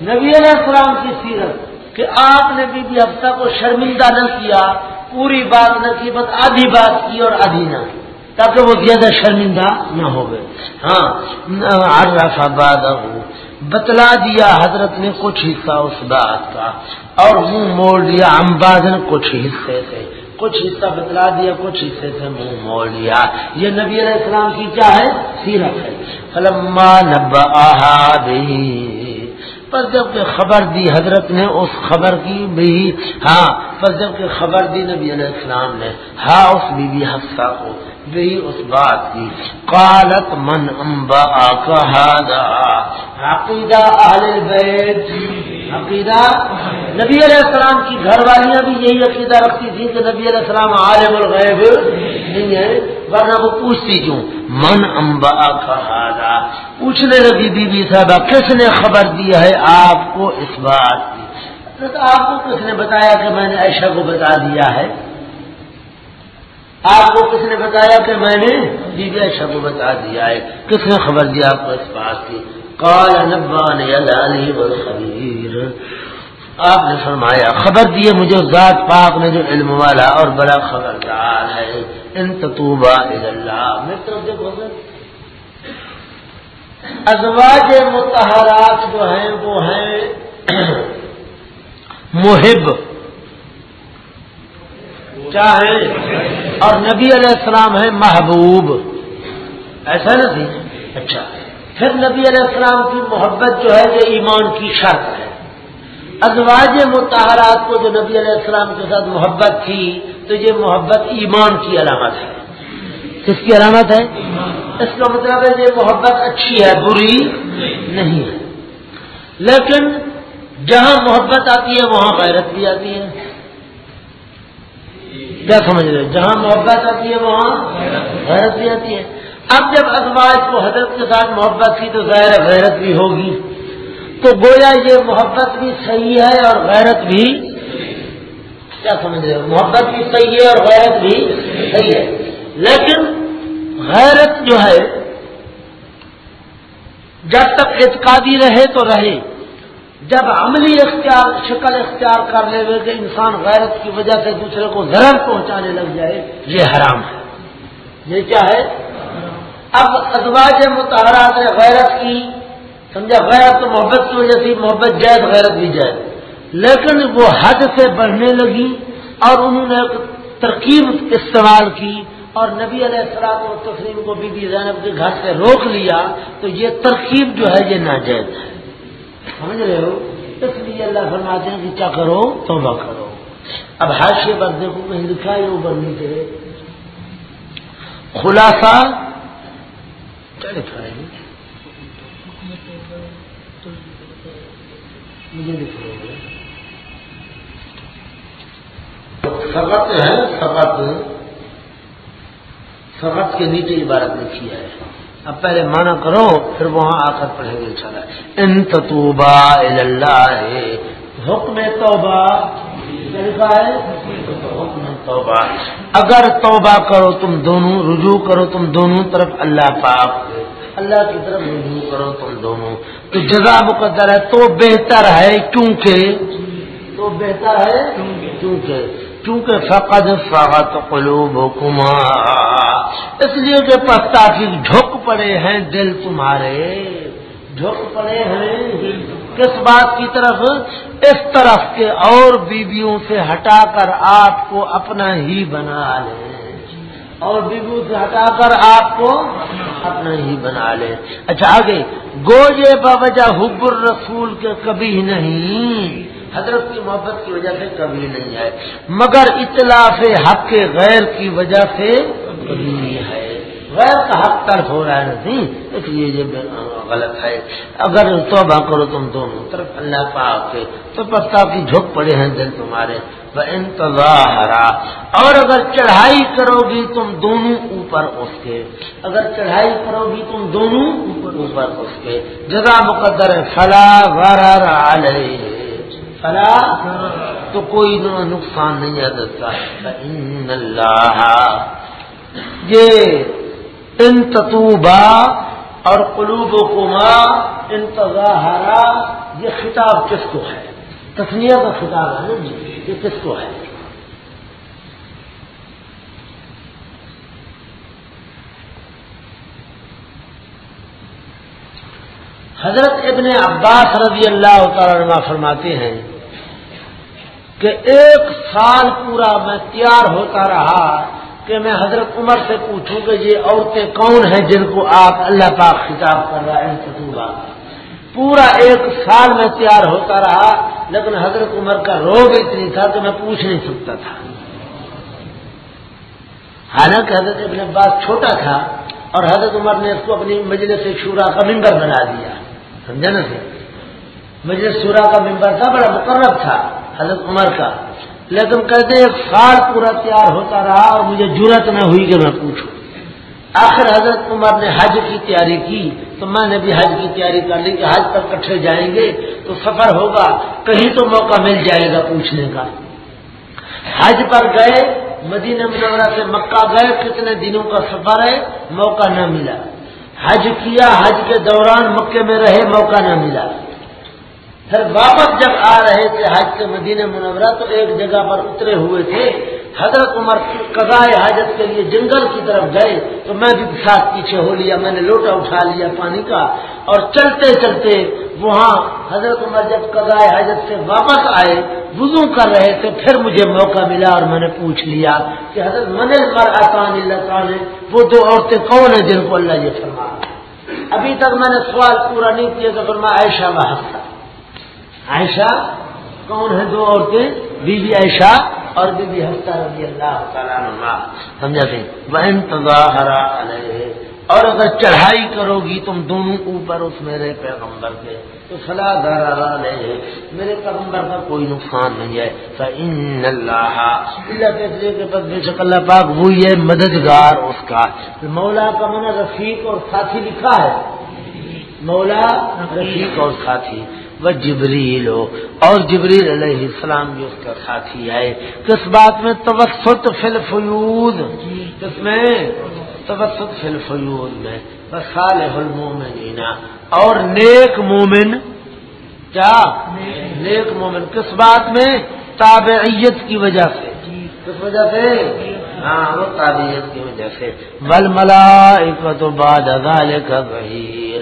نبی علیہ السلام کی سیرت۔ کہ آپ نے بی بی افسا کو شرمندہ نہ کیا، پوری بات نہ کی بس آدھی بات کی اور آدھی نہ کی، تاکہ وہ زیادہ شرمندہ نہ ہو گئے ہاں باد بتلا دیا حضرت نے کچھ حصہ اس بات کا، اور منہ موڑ دیا امباد نے کچھ حصے سے۔ کچھ حصہ بتلا دیا، کچھ حصے سے منہ موڑ لیا۔ یہ نبی علیہ السلام کی کیا ہے؟ سیرت ہے۔ فلما نبا پر جبکہ خبر دی حضرت نے، اس خبر کی بھی ہاں پر جبکہ خبر دی نبی علیہ السلام نے ہاں اس بی بی حفصہ کو۔ بھی اس بات کی۔ قالت من امبا کا عقیدہ اہل بیت عقیدہ نبی علیہ السلام کی گھر والیاں بھی یہی عقیدہ رکھتی تھی کہ نبی علیہ السلام عالم الغیب نہیں ہے، ورنہ وہ پوچھتی کیوں؟ من امبا کا پوچھنے لگی بی بی صاحبہ، کس نے خبر دی ہے آپ کو اس بات کی؟ آپ کو کس نے بتایا کہ میں نے عائشہ کو بتا دیا ہے؟ آپ کو کس نے بتایا کہ میں نے بی بی عائشہ کو بتا دیا ہے؟ کس نے خبر دیا آپ کو اس بات کی؟ کال نبان خبیر آپ نے فرمایا، خبر دیے مجھے ذات پاک نے جو علم والا اور بڑا خبردار ہے۔ ان تتوبہ اللہ میری طرف دیکھو ازواج متحرات جو ہیں، وہ ہیں محب۔ چاہے اور نبی علیہ السلام ہے محبوب۔ ایسا نہیں اچھا۔ پھر نبی علیہ السلام کی محبت جو ہے یہ ایمان کی شرط ہے۔ ازواج متحرات کو جو نبی علیہ السلام کے ساتھ محبت تھی، تو یہ محبت ایمان کی علامت ہے۔ کس کی علامت ہے؟ اس کا مطلب ہے یہ محبت اچھی ہے، بری نہیں ہے۔ لیکن جہاں محبت آتی ہے، وہاں غیرت بھی آتی ہے۔ کیا سمجھ رہے جہاں محبت آتی ہے وہاں غیرت بھی آتی ہے۔ اب جب ازواج کو حضرت کے ساتھ محبت کی تو ظاہر غیرت بھی ہوگی۔ تو گویا یہ محبت بھی صحیح ہے اور غیرت بھی کیا سمجھ رہے محبت بھی صحیح ہے اور غیرت بھی صحیح ہے۔ لیکن غیرت جو ہے، جب تک اعتقادی رہے تو رہے۔ جب عملی اختیار، شکل اختیار کر لے ہوئے کہ انسان غیرت کی وجہ سے دوسرے کو ضرر پہنچانے لگ جائے، یہ حرام ہے۔ یہ کیا ہے؟ اب ازواج متحرات نے غیرت کی، سمجھا؟ غیرت تو محبت کی وجہ سے، محبت جائز، غیرت بھی جائز۔ لیکن وہ حد سے بڑھنے لگی اور انہوں نے ترکیب استعمال کی اور نبی علیہ السلام و تسلیم کو بی بی زینب کے گھر سے روک لیا، تو یہ ترکیب جو ہے، یہ ناجائز ہے۔ سمجھ رہے ہو؟ اس لیے اللہ فرماتے ہیں کہ کیا کرو، توبہ کرو۔ اب حاشے پر دیکھو، کہیں لکھا ہے، وہ بنی کے خلاصہ کیا لکھا ہے مجھے لکھ رہے سبق ہے سبق سبق کے نیچے عبارت لکھی ہے۔ اب پہلے مانا کرو، پھر وہاں آ کر پڑھیں گے چلا۔ ان تتوبا اللہ حکم توبہ حکم توبہ۔ اگر توبہ کرو تم دونوں، رجوع کرو تم دونوں طرف اللہ پاک۔ اللہ کی طرف رجوع کرو تم دونوں۔ تو جزا مقدر ہے، تو بہتر ہے۔ کیونکہ؟ تو بہتر ہے۔ کیونکہ؟ کیونکہ فقد فقط قلوب اس لیے کہ پتا کی جھک پڑے ہیں دل تمہارے جھک پڑے ہیں۔ کس بات کی طرف؟ اس طرف کے اور بیویوں سے ہٹا کر آپ کو اپنا ہی بنا لیں اور بیبو سے ہٹا کر آپ کو اپنا ہی بنا لے۔ اچھا آگے گوجے بابجا حب الرسول کے کبھی نہیں۔ حضرت کی محبت کی وجہ سے کبھی نہیں ہے مگر اطلاع سے حق کے غیر کی وجہ سے کبھی ہے غیر کا حق طرف ہو رہا ہے نہیں جی، اس لیے یہ غلط ہے۔ اگر توبہ کرو تم دونوں طرف، اللہ پاک تو پتا کی جھک پڑے ہیں دل تمہارے۔ انتظار اور اگر چڑھائی کرو گی تم دونوں اوپر اس کے۔ اگر چڑھائی کرو گی تم دونوں اوپر اس کے۔ جگہ مقدر ہے، فلا غرر علیہ فلا تو کوئی نقصان نہیں ہے ان اللہ یہ ان اور قلوب کما انتظاہرا یہ خطاب کس کو ہے؟ تسنیہ کا خطاب ہے نا جی یہ کس کو ہے؟ حضرت ابن عباس رضی اللہ تعالی فرماتے ہیں کہ ایک سال پورا میں تیار ہوتا رہا کہ میں حضرت عمر سے پوچھوں کہ یہ عورتیں کون ہیں جن کو آپ اللہ پاک خطاب کر رہا ہے پورا ایک سال میں تیار ہوتا رہا، لیکن حضرت عمر کا روگ اتنی تھا کہ میں پوچھ نہیں سکتا تھا۔ حالانکہ حضرت ابن عباس چھوٹا تھا اور حضرت عمر نے اس کو اپنی مجلس شورا کا ممبر بنا دیا۔ سمجھا نا سر مجلس شورا کا ممبر تھا، بڑا مقرر تھا، حضرت عمر کا۔ لیکن کہتے ایک سال پورا تیار ہوتا رہا اور مجھے ضرورت نہ ہوئی کہ میں پوچھوں۔ آخر حضرت عمر نے حج کی تیاری کی، تو میں نے بھی حج کی تیاری کر لی کہ حج پر کٹھے جائیں گے تو سفر ہوگا، کہیں تو موقع مل جائے گا پوچھنے کا۔ حج پر گئے، مدینہ منورہ سے مکہ گئے، کتنے دنوں کا سفر ہے، موقع نہ ملا۔ حج کیا، حج کے دوران مکے میں رہے، موقع نہ ملا۔ پھر واپس جب آ رہے تھے حج کے مدینہ منورہ تو ایک جگہ پر اترے ہوئے تھے۔ حضرت عمر قضائے حاجت کے لیے جنگل کی طرف گئے تو میں بھی ساتھ پیچھے ہو لیا، میں نے لوٹا اٹھا لیا پانی کا۔ اور چلتے چلتے وہاں حضرت عمر جب قضائے حاجت سے واپس آئے، وضو کر رہے تھے، پھر مجھے موقع ملا اور میں نے پوچھ لیا کہ حضرت من پر آسان اللہ تعالی وہ دو عورتیں کون ہیں جن کو اللہ یہ فرما۔ ابھی تک میں نے سوال پورا نہیں کیا تو فرما عائشہ بحث عائشہ کون ہے دو عورتیں؟ بی بی عائشہ اور بی بی ہفتہ رضی اللہ تعالیٰ سمجھا تھے علیہ اور اگر چڑھائی کرو گی تم دونوں اوپر اس میرے پیغمبر کے، تو فلاح دار علیہ میرے پیغمبر کا کوئی نقصان نہیں ہے۔ ان اللہ کے بس بے شک اللہ پاک وہی ہے، مددگار اس کا۔ مولا کا من رفیق اور ساتھی لکھا ہے۔ مولا، رفیق اور ساتھی۔ وہ جبریل ہو۔ اور جبریل علیہ السلام بھی اس کا ساتھی آئے۔ کس بات میں توسط فل فیود کس میں توسط فل فیود میں۔ بسال المومن اور نیک مومن۔ کیا؟ نیک مومن۔ کس بات میں؟ تابعیت کی وجہ سے۔ کس وجہ سے؟ ہاں وہ تابعیت کی وجہ سے۔ بل ملا تو بعد ادال کا ظہیر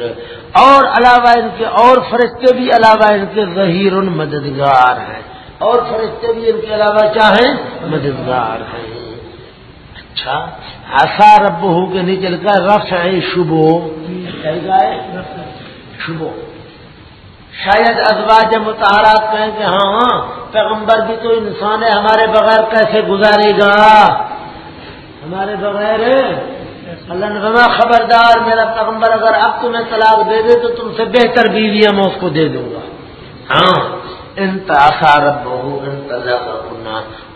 اور علاوہ ان کے اور فرشتے بھی علاوہ ان کے ظہیر مددگار ہیں۔ اور فرشتے بھی ان کے علاوہ چاہیں مددگار ہیں۔ اچھا ایسا رب ہو کے نیچے لکھا رف ہے؟ شبو شبو شاید ازواج متحرات کہیں کہ ہاں ہاں پیغمبر بھی تو انسان ہے، ہمارے بغیر کیسے گزارے گا؟ ہمارے بغیر اللہ نے فرمایا، خبردار میرا پیغمبر، اگر اب تمہیں طلاق دے دے تو تم سے بہتر بیوی میں اس کو دے دوں گا۔ ہاں انتہا رب ہو انتظار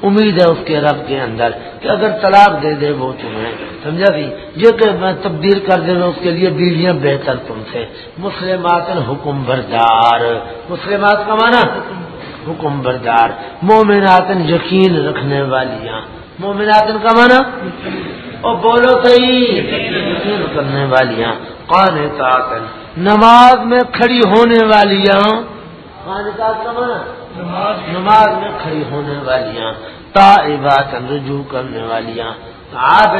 امید ہے اس کے رب کے اندر کہ اگر طلاق دے دے وہ تمہیں، سمجھا بھی؟ یہ کہ میں تبدیل کر دے اس کے لیے بیویاں بہتر تم سے۔ مسلمات حکم بردار مسلمات کا مانا حکم بردار مومنات یقین رکھنے والیاں۔ مومنات کا مانا اور بولو صحیح۔ کرنے والیاں کون ہے نماز میں کھڑی ہونے والیاں۔ نماز میں کھڑی ہونے والیاں تا عبادت رجوع کرنے والیاں آپ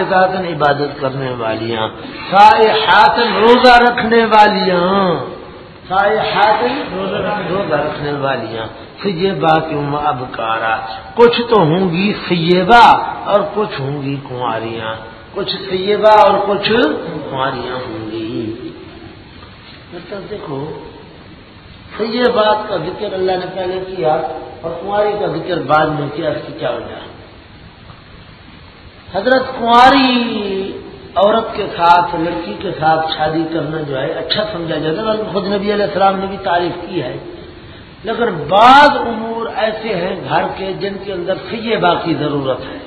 عبادت کرنے والیاں سائے ہاتن روزہ رکھنے والیاں۔ سائے ہاتن روزہ رکھنے والیاں۔ سیبا کیوں اب کارا کچھ تو ہوں گی سیبا اور کچھ ہوں گی کماریاں کچھ سیبا اور کچھ کماریاں ہوں گی۔ مطلب دیکھو سیبات کا ذکر اللہ نے پہلے کیا اور کماری کا ذکر بعد میں کیا، اس کی کیا وجہ؟ حضرت کماری عورت کے ساتھ، لڑکی کے ساتھ شادی کرنا جو ہے اچھا سمجھا جاتا ہے۔ خود نبی علیہ السلام نے بھی تعریف کی ہے۔ لیکن بعض امور ایسے ہیں گھر کے جن کے اندر سیبا کی ضرورت ہے۔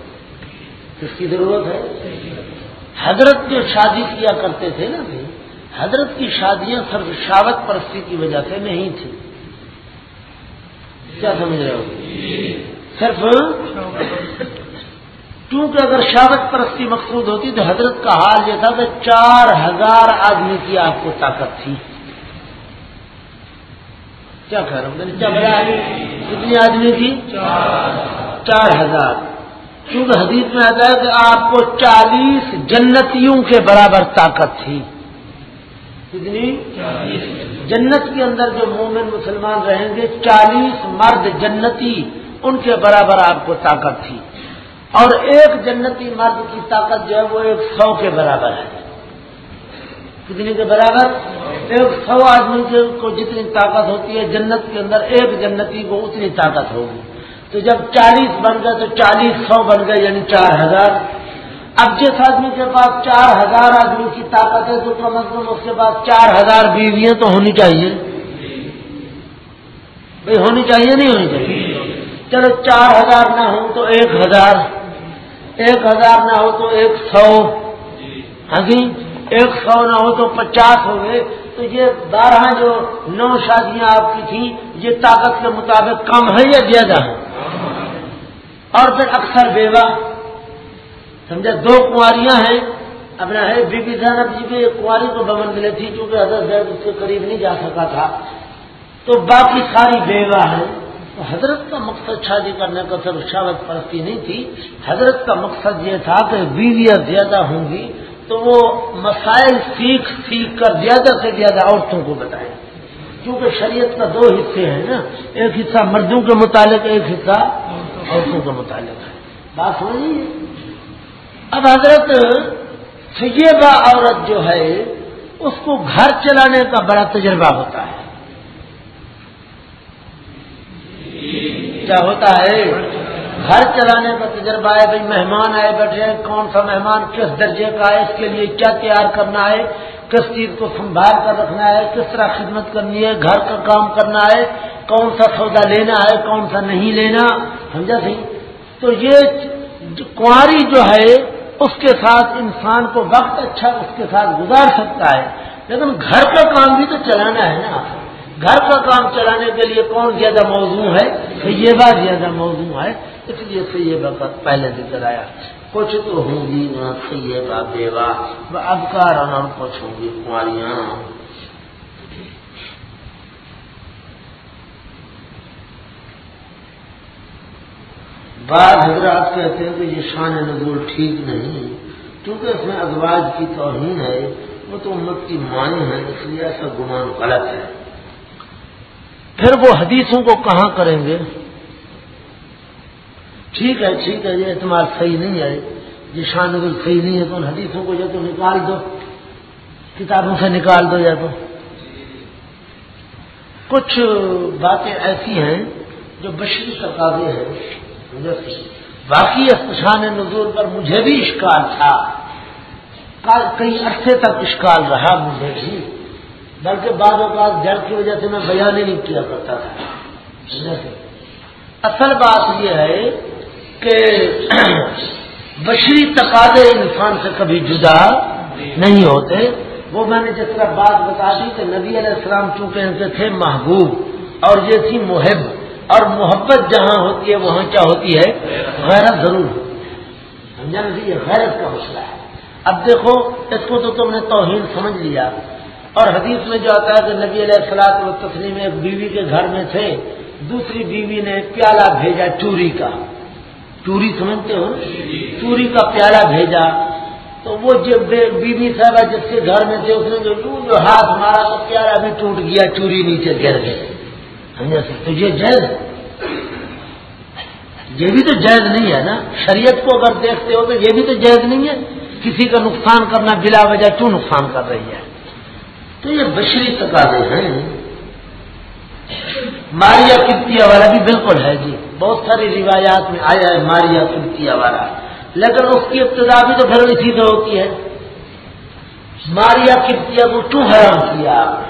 کس کی ضرورت ہے؟ حضرت جو شادی کیا کرتے تھے نا بھائی، حضرت کی شادیاں صرف شاوت پرستی کی وجہ سے نہیں تھی کیا سمجھ رہے ہو؟ صرف کیونکہ اگر شاوت پرستی مقصود ہوتی تو حضرت کا حال یہ تھا کہ چار ہزار آدمی کی آپ کو طاقت تھی۔ کیا کہہ رہا ہوں؟ کیا بڑا کتنی آدمی تھی؟ چار ہزار۔ کیونکہ حدیث میں آتا ہے کہ آپ کو چالیس جنتیوں کے برابر طاقت تھی۔ کتنی؟ جنت کے اندر جو مومن مسلمان رہیں گے، چالیس مرد جنتی، ان کے برابر آپ کو طاقت تھی۔ اور ایک جنتی مرد کی طاقت جو ہے وہ ایک سو کے برابر ہے۔ کتنی کے برابر؟ ایک سو آدمی کو جتنی طاقت ہوتی ہے، جنت کے اندر ایک جنتی کو اتنی طاقت ہوگی۔ تو جب چالیس بن گئے تو چالیس سو بن گئے یعنی چار ہزار۔ اب جس آدمی کے پاس چار ہزار آدمی کی طاقت ہے تو کم از کم اس کے پاس چار ہزار بیویاں تو ہونی چاہیے۔ بھائی، ہونی چاہیے، نہیں ہونی چاہیے۔ چلو، چار ہزار نہ ہو تو ایک ہزار۔ ایک ہزار نہ ہو تو ایک سو۔ ہاں جی؟ ایک سو نہ ہو تو پچاس ہو گئے۔ تو یہ بارہ جو نو شادیاں آپ کی تھیں، یہ طاقت کے مطابق کم ہے یا زیادہ ہے اور پھر اکثر بیوہ، سمجھا، دو کنواریاں ہیں۔ اپنا ہے، بی بی زینب جی بھی کنواری کو بمن ملے تھی کیونکہ حضرت زید اس کے قریب نہیں جا سکا تھا۔ تو باقی ساری بیوہ ہیں۔ تو حضرت کا مقصد شادی کرنے کا صرف شاوت پرستی نہیں تھی۔ حضرت کا مقصد یہ تھا کہ بیویاں زیادہ ہوں گی۔ تو وہ مسائل سیکھ سیکھ کر زیادہ سے زیادہ عورتوں کو بتائیں کیونکہ شریعت کا دو حصے ہیں نا، ایک حصہ مردوں کے متعلق، ایک حصہ عورتوں کے متعلق۔ ہے بات سمجھیے؟ اب حضرت سیدہ عورت جو ہے، اس کو گھر چلانے کا بڑا تجربہ ہوتا ہے۔ کیا ہوتا ہے؟ گھر چلانے کا تجربہ ہے، بھائی مہمان آئے بیٹھے ہیں، کون سا مہمان کس درجے کا ہے، اس کے لیے کیا تیار کرنا ہے، کس چیز کو سنبھال کر رکھنا ہے، کس طرح خدمت کرنی ہے، گھر کا کام کرنا ہے، کون سا سودا لینا ہے، کون سا نہیں لینا، سمجھا سی تو یہ کنواری جو ہے، اس کے ساتھ انسان کو وقت اچھا اس کے ساتھ گزار سکتا ہے۔ لیکن گھر کا کام بھی تو چلانا ہے نا۔ گھر کا کام چلانے کے لیے کون زیادہ موضوع ہے؟ یہ بات زیادہ موضوع ہے۔ اس لیے سید وقت پہلے ذکر آیا کچھ تو ہوں گی وہاں سیبا بیوا ابکار اور کچھ ہوں گی کماریاں۔ بعض حضرات کہتے ہیں کہ یہ شان نزول ٹھیک نہیں، کیونکہ اس میں ازواج کی توہین ہے، وہ تو امت کی مانی ہے، اس لیے ایسا گمان غلط ہے۔ پھر وہ حدیثوں کو کہاں کریں گے؟ ٹھیک ہے ٹھیک ہے، یہ اعتماد صحیح نہیں ہے۔ یہ شان نزل صحیح نہیں ہے تو ان حدیثوں کو یا تو نکال دو، کتابوں سے نکال دو یا تو۔ کچھ باتیں ایسی ہیں جو بشری تقاضے ہیں۔ باقی شان نزول پر مجھے بھی اشکال تھا۔ کئی عرصے تک اشکال رہا مجھے بھی۔ بلکہ بعض اوقات ڈر کی وجہ سے میں بیان نہیں کیا کرتا تھا۔ اصل بات یہ ہے کہ بشری تقاضے انسان سے کبھی جدا نہیں ہوتے۔ وہ میں نے جس طرح بات بتا دی کہ نبی علیہ السلام چونکہ ان کے تھے محبوب اور یہ تھی محب، اور محبت جہاں ہوتی ہے وہاں کیا ہوتی ہے؟ غیرت ضرور ہوتی ہے۔ یہ غیرت کا مسئلہ ہے۔ اب دیکھو، اس کو تو تم نے توہین سمجھ لیا۔ اور حدیث میں جو آتا ہے کہ نبی علیہ السلاط و تسلیم ایک بیوی کے گھر میں تھے، دوسری بیوی نے پیالہ بھیجا چوری کا۔ چوری سمجھتے ہو؟ چوری کا پیالہ بھیجا۔ تو وہ جب بیوی صاحبہ جس کے گھر میں تھے، اس نے جو جو ہاتھ مارا تو پیالہ بھی ٹوٹ گیا چوری نیچے گر گئے تو یہ جائز یہ بھی تو جائز نہیں ہے نا؟ شریعت کو اگر دیکھتے ہو تو یہ بھی تو جائز نہیں ہے۔ کسی کا نقصان کرنا بلا وجہ کیوں نقصان کر رہی ہے۔ تو یہ بشری تقاضے ہیں۔ ماریا کتیا والا بھی بالکل ہے جی۔ بہت ساری روایات میں آیا ہے، ماریا کتیا والا لیکن اس کی ابتدا بھی تو پھر اسی سے ہوتی ہے۔ ماریا کتیا کو کیوں حرام کیا؟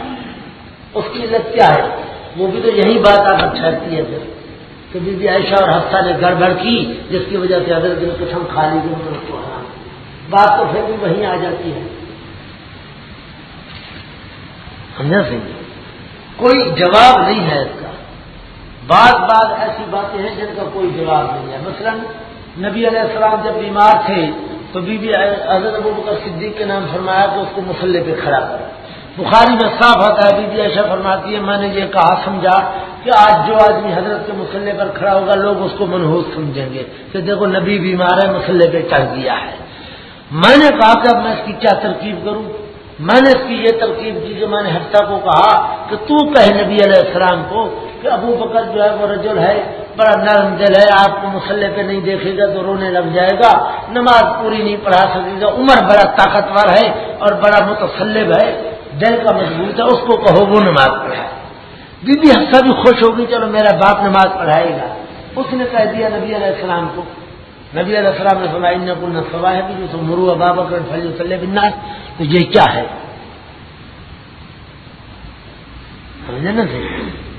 اس کی عزت کیا ہے؟ وہ بھی تو یہی بات آ کر ٹھہرتی ہے پھر۔ کہ بی بی عائشہ اور ہفتہ نے گڑبڑ کی، جس کی وجہ سے اگر دن قسم کھا لی گئی کو حرام۔ بات تو پھر بھی وہیں آ جاتی ہے۔ سمجھا سی کوئی جواب نہیں ہے اس کا۔ بعض بعض ایسی باتیں ہیں جن کا کوئی جواب نہیں ہے۔ مثلا نبی علیہ السلام جب بیمار تھے تو بی بی حضرت ابو بکر صدیق کے نام فرمایا کہ اس کو مسلح پہ کھڑا کر بخاری میں صاف آتا ہے، بی بی ایسا فرماتی ہے، میں نے یہ کہا، سمجھا کہ آج جو آدمی حضرت کے مسلح پر کھڑا ہوگا، لوگ اس کو منحوس سمجھیں گے کہ دیکھو نبی بیمار ہے، مسلح پہ چڑھ دیا ہے۔ میں نے کہا کہ اب میں اس کی کیا ترکیب کروں؟ میں نے اس کی یہ ترکیب کی کہ میں نے ہفتہ کو کہا کہ تو کہ نبی علیہ السلام کو کہ ابو بکر جو ہے وہ رجل ہے، بڑا نرم دل ہے، آپ کو مسلح پہ نہیں دیکھے گا تو رونے لگ جائے گا۔ نماز پوری نہیں پڑھا سکے گا۔ عمر بڑا طاقتور ہے اور بڑا متسلب ہے۔ دل کا مضبوط ہے، اس کو کہو وہ نماز پڑھائے۔ بی بی حفصہ بھی خوش ہوگی، چلو میرا باپ نماز پڑھائے گا۔ اس نے کہہ دیا نبی علیہ السلام کو، نبی علیہ السلام نے سنا ان کو نسوا ہے جو مرو بابا کر فلی وسلم بننا تو یہ کیا ہے؟ سمجھے نا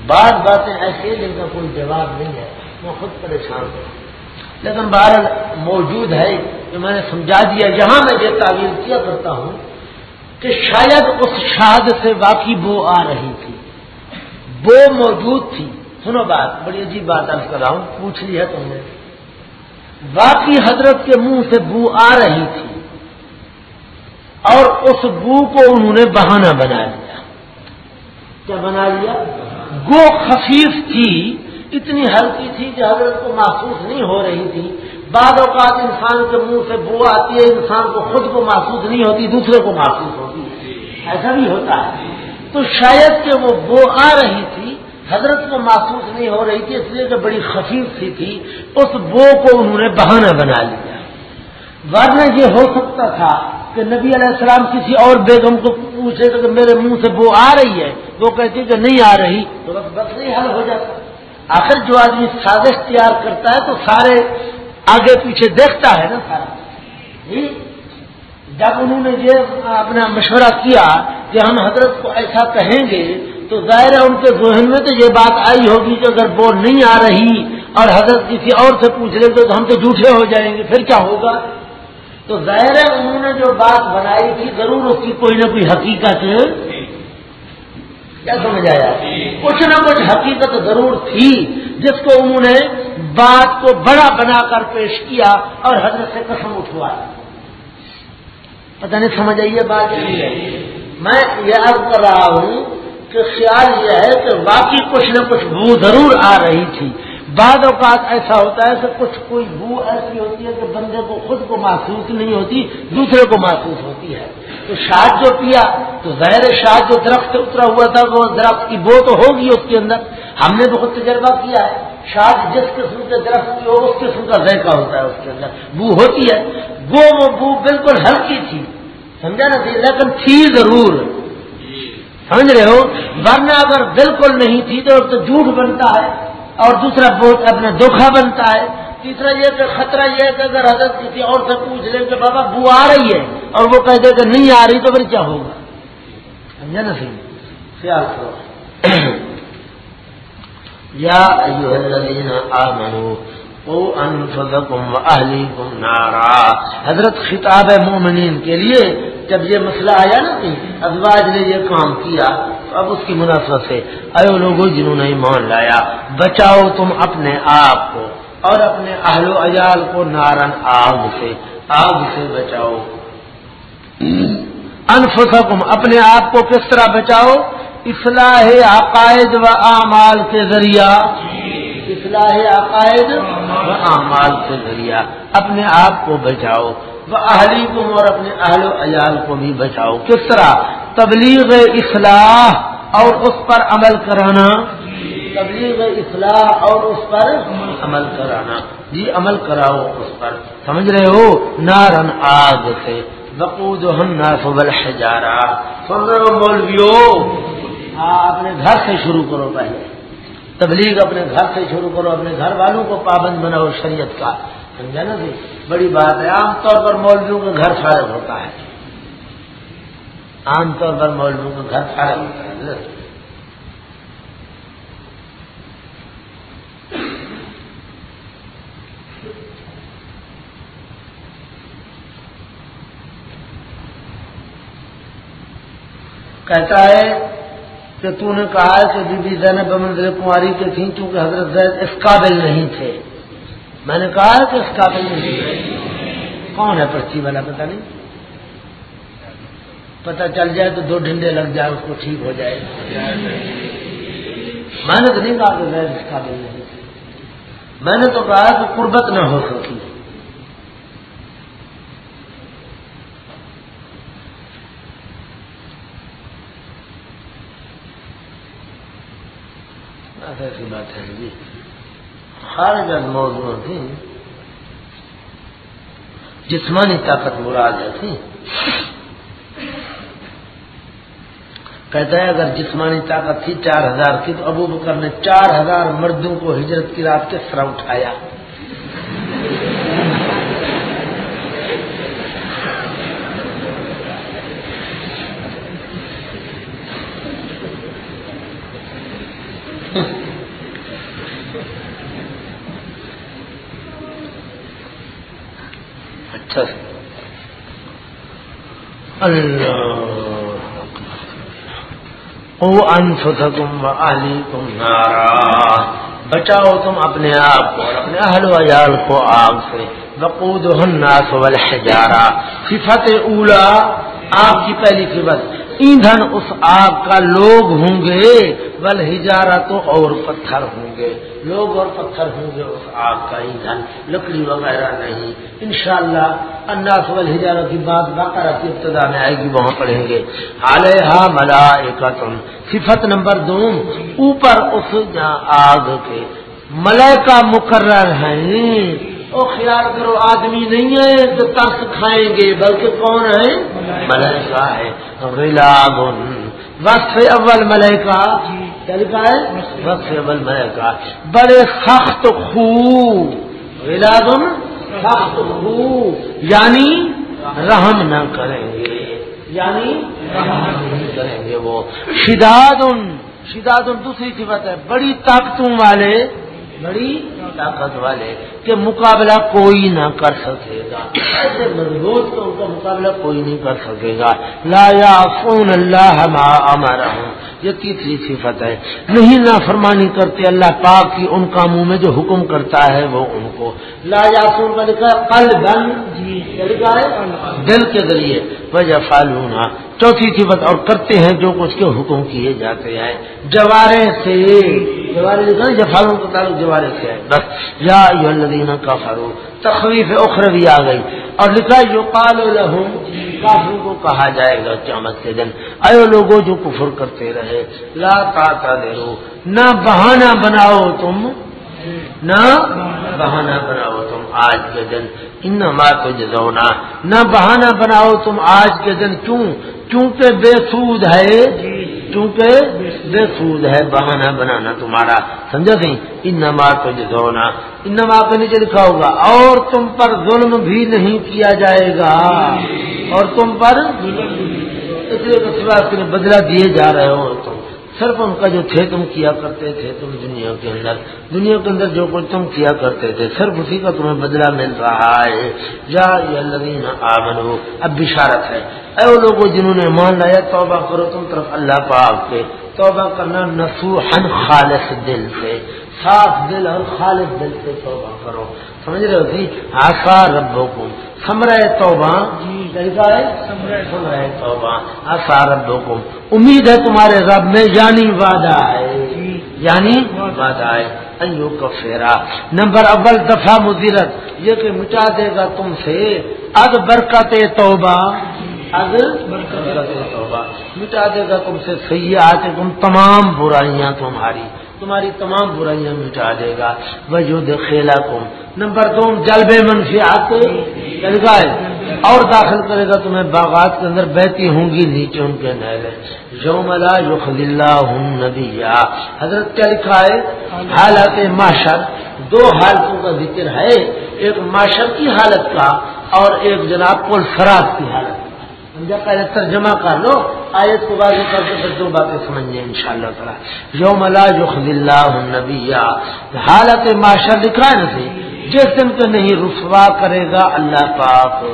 بعض باتیں ایسی ہیں جن کا کوئی جواب نہیں ہے میں خود پریشان ہوں لیکن بہرحال موجود ہے کہ میں نے سمجھا دیا جہاں میں یہ تعویل کیا کرتا ہوں کہ شاید اس شاد سے واقعی بو آ رہی تھی۔ بو موجود تھی۔ سنو بات، بڑی عجیب بات عرض کر رہا ہوں، پوچھ لی ہے تم نے۔ باقی حضرت کے منہ سے بو آ رہی تھی اور اس بو کو انہوں نے بہانہ بنا لیا۔ کیا بنا لیا؟ گو خفیف تھی، اتنی ہلکی تھی کہ حضرت کو محسوس نہیں ہو رہی تھی۔ بعد اوقات انسان کے منہ سے بو آتی ہے، انسان کو خود کو محسوس نہیں ہوتی، دوسرے کو محسوس ہوتی ہے۔ ایسا بھی ہوتا ہے۔ تو شاید کہ وہ بو آ رہی تھی، حضرت کو محسوس نہیں ہو رہی تھی، اس لیے کہ بڑی خفیف سی تھی۔ اس بو کو انہوں نے بہانہ بنا لیا۔ ورنہ یہ ہو سکتا تھا کہ نبی علیہ السلام کسی اور بیگم کو پوچھے کہ میرے منہ سے بو آ رہی ہے وہ کہتی کہ نہیں آ رہی تو بس بس نہیں حل ہو جاتا۔ آخر جو آدمی سازش تیار کرتا ہے تو سارے آگے پیچھے دیکھتا ہے نا سارا۔ جب انہوں نے یہ اپنا مشورہ کیا کہ ہم حضرت کو ایسا کہیں گے تو ظاہر ہے ان کے ذہن میں تو یہ بات آئی ہوگی کہ اگر وہ نہیں آ رہی اور حضرت کسی اور سے پوچھ لیں گے تو ہم تو جھوٹے ہو جائیں گے۔ پھر کیا ہوگا؟ تو ظاہر ہے انہوں نے جو بات بنائی تھی، ضرور اس کی کوئی نہ کوئی حقیقت کیا سمجھ آیا؟ کچھ نہ کچھ حقیقت ضرور تھی، جس کو انہوں نے بات کو بڑا بنا کر پیش کیا اور حضرت سے قسم اٹھوایا پتہ نہیں سمجھ آئیے بات؟ میں یہ عرض کر رہا ہوں کہ خیال یہ ہے کہ واقعی کچھ نہ کچھ بو ضرور آ رہی تھی۔ بعد اوقات ایسا ہوتا ہے کہ کچھ کوئی بو ایسی ہوتی ہے کہ بندے کو خود کو محسوس نہیں ہوتی، دوسرے کو محسوس ہوتی ہے۔ تو شاد جو پیا، تو ظاہر شاد جو درخت سے اترا ہوا تھا، وہ درخت کی بو تو ہوگی اس کے اندر۔ ہم نے تو خود تجربہ کیا ہے۔ شاد جس قسم کے درخت کی ہو، اس قسم کا ذائقہ ہوتا ہے اس کے اندر۔ بو ہوتی ہے۔ وہ وہ بو بالکل ہلکی تھی۔ سمجھا نا تھی لیکن تھی ضرور۔ سمجھ رہے ہو؟ ورنہ اگر بالکل نہیں تھی تو جھوٹ بنتا ہے۔ اور دوسرا بہت اپنا دھوکھا بنتا ہے تیسرا یہ کہ خطرہ یہ ہے کہ اگر حضرت کسی اور سے پوچھ لیں کہ بابا بو آ رہی ہے اور وہ کہہ دے کہ نہیں آ رہی تو پھر کیا ہوگا؟ سمجھا نا سی خیال کرو۔ *clears throat* یا انفسکم و اہلیکم نارا۔ حضرت خطاب مومنین کے لیے جب یہ مسئلہ آیا نا کہ ازواج نے یہ کام کیا، تو اب اس کی مناسبت سے، اے لوگوں جنہوں نے ایمان لایا، بچاؤ تم اپنے آپ کو اور اپنے اہل و اجال کو نارن آگ سے آگ سے بچاؤ۔ انفسکم، اپنے آپ کو کس طرح بچاؤ؟ اصلاح عقائد و اعمال کے ذریعہ۔ اصلاح عقائد و اعمال کے ذریعہ اپنے آپ کو بچاؤ وہ اہلی کم اور اپنے اہل و عیال کو بھی بچاؤ کس طرح تبلیغ اصلاح اور اس پر عمل کرانا تبلیغ اصلاح اور اس پر عمل کرانا جی عمل کراؤ اس پر سمجھ رہے ہو نارن آگ سے بقود بل حجارا سن رہے ہو مولویو ہاں اپنے گھر سے شروع کرو پہلے تبلیغ اپنے گھر سے شروع کرو، اپنے گھر والوں کو پابند بناؤ شریعت کا۔ سمجھا نا جی؟ بڑی بات ہے۔ عام طور پر مولویوں کا گھر فارغ ہوتا ہے۔ عام طور پر مولویوں کا گھر فارغ ہوتا ہے۔ کہتا ہے کہ تو نے کہا ہے کہ بی بی زینب منظر کماری کے تھیں چونکہ حضرت زید اس قابل نہیں تھے۔ میں نے کہا ہے کہ اس قابل نہیں تھے۔ کون ہے پرچی والا پتہ نہیں۔ پتہ چل جائے تو دو ڈنڈے لگ جائے، اس کو ٹھیک ہو جائے۔ میں نے تو نہیں کہا کہ زید اس قابل نہیں تھے۔ میں نے تو کہا کہ قربت نہ ہو سکی۔ ایسی بات ہے جی۔ خارج موضوع تھی۔ جسمانی طاقت مراد ہے تھی۔ کہتا ہے اگر جسمانی طاقت تھی چار ہزار کی تو ابو بکر نے چار ہزار مردوں کو ہجرت کی رات کے سر اٹھایا۔ او انفسکم و اہلیکم نارا بچاؤ تم اپنے آپ کو اور اپنے اہل و عیال کو آگ سے وقود الناس والحجارہ۔ صفت اولا، آپ کی پہلی صفت۔ ایندھن اس آگ کا لوگ ہوں گے، بل ہجارا تو اور پتھر ہوں گے۔ لوگ اور پتھر ہوں گے اس آگ کا ایندھن، لکڑی وغیرہ نہیں۔ انشاءاللہ شاء اللہ اناس ہجاروں کی بات باقاعدہ کی ابتدا میں آئے گی، وہاں پڑھیں گے۔ علیہ ملا صفت نمبر دو، اوپر اس آگ کے۔ ملائکہ مقرر ہیں۔ او خیال کرو، آدمی نہیں ہے تو ترس کھائیں گے، بلکہ کون ہے؟ ملائکہ ہے۔ وقف اول ملائکہ۔ کیا ہے؟ وقف اول ملائکہ۔ بڑے سخت خوب۔ غلابن سخت خوب۔ یعنی رحم نہ کریں گے۔ یعنی رحم نہیں کریں گے وہ۔ شداد شداد دوسری صفت ہے۔ بڑی طاقتوں والے، بڑی طاقت والے کہ مقابلہ کوئی نہ کر سکے گا۔ ایسے مضبوط تو ان کا مقابلہ کوئی نہیں کر سکے گا۔ لا یا فون اللہ ہمارا ہوں یہ تیسری صفت ہے۔ نہیں نہ فرمانی کرتے اللہ پاک کی ان کاموں میں جو حکم کرتا ہے وہ ان کو۔ لا یا فون جی، کا لکھا کل دن جی لکھا ہے۔ دل کے ذریعے۔ وجہ فالونا چوتھی صفت، اور کرتے ہیں جو کچھ کے حکم کیے جاتے ہیں۔ جوارے سے۔ جوارے لکھا جفالوں کا تعلق جوارے سے۔ ہے بس یا الذین کفروا، تخویف اخروی آ گئی۔ اور لکھا جو قال لهم کافروں کو کہا جائے گا قیامت کے دن، ایو لوگوں جو کفر کرتے رہے، لا تا نہ بہانہ بناؤ تم، نہ بہانہ بناؤ تم آج کے دن۔ ان تو جزونا نہ بہانہ بناؤ تم آج کے دن۔ کیوں؟ کیونکہ بے سود ہے۔ چونکہ بے سود ہے، بہانہ بنانا تمہارا۔ سمجھا سی ان نما تو جزونا ان پہ نیچے لکھا ہوگا، اور تم پر ظلم بھی نہیں کیا جائے گا۔ اور تم پر اس لیے بدلا دیے جا رہے ہو تم۔ صرف ان کا جو تھے تم کیا کرتے تھے، تم دنیا کے اندر، دنیا کے اندر جو کچھ تم کیا کرتے تھے، صرف اسی کا تمہیں بدلہ مل رہا ہے۔ یا الذین آمنو، اب بشارت ہے۔ اے وہ لوگ جنہوں نے مان لایا، توبہ کرو تم طرف اللہ پاک کے توبہ کرنا نسوحن خالص دل سے، صاف دل اور خالص دل سے توبہ کرو۔ سمجھ رہے ہو آسا ربو کو۔ سمرے توبہ۔ جی۔ امید ہے تمہارے رب میں یعنی وعدہ ہے۔ یعنی وعدہ۔ ہے۔ ایو کا فیرا نمبر اول دفعہ مدیرت یہ کہ مٹا دے گا تم سے۔ اد برکت توبہ۔ اد برکت توبہ۔ مٹا دے گا تم سے سیاحت تم تمام برائیاں تمہاری۔ تمہاری تمام برائیاں مٹا دے گا۔ وجود خیلا کم نمبر دو، جلب منفیات۔ یعنی اور داخل کرے گا تمہیں باغات کے اندر بہتی ہوں گی نیچے ان کے نہرے یوم اللہ ندیا حضرت کیا لکھا ہے؟ حالات معاشر دو حالتوں کا ذکر ہے۔ ایک معاشر کی حالت کا اور ایک جناب کو فراز کی حالت کا۔ پہلے ترجمہ کر لو، آیت کو بازو کر کے پھر دو باتیں سمجھیں ان شاء اللہ تعالیٰ۔ یوم اللہ نبی حالت معاشر لکھا ہے نا جس دن کو نہیں رسوا کرے گا اللہ پاک۔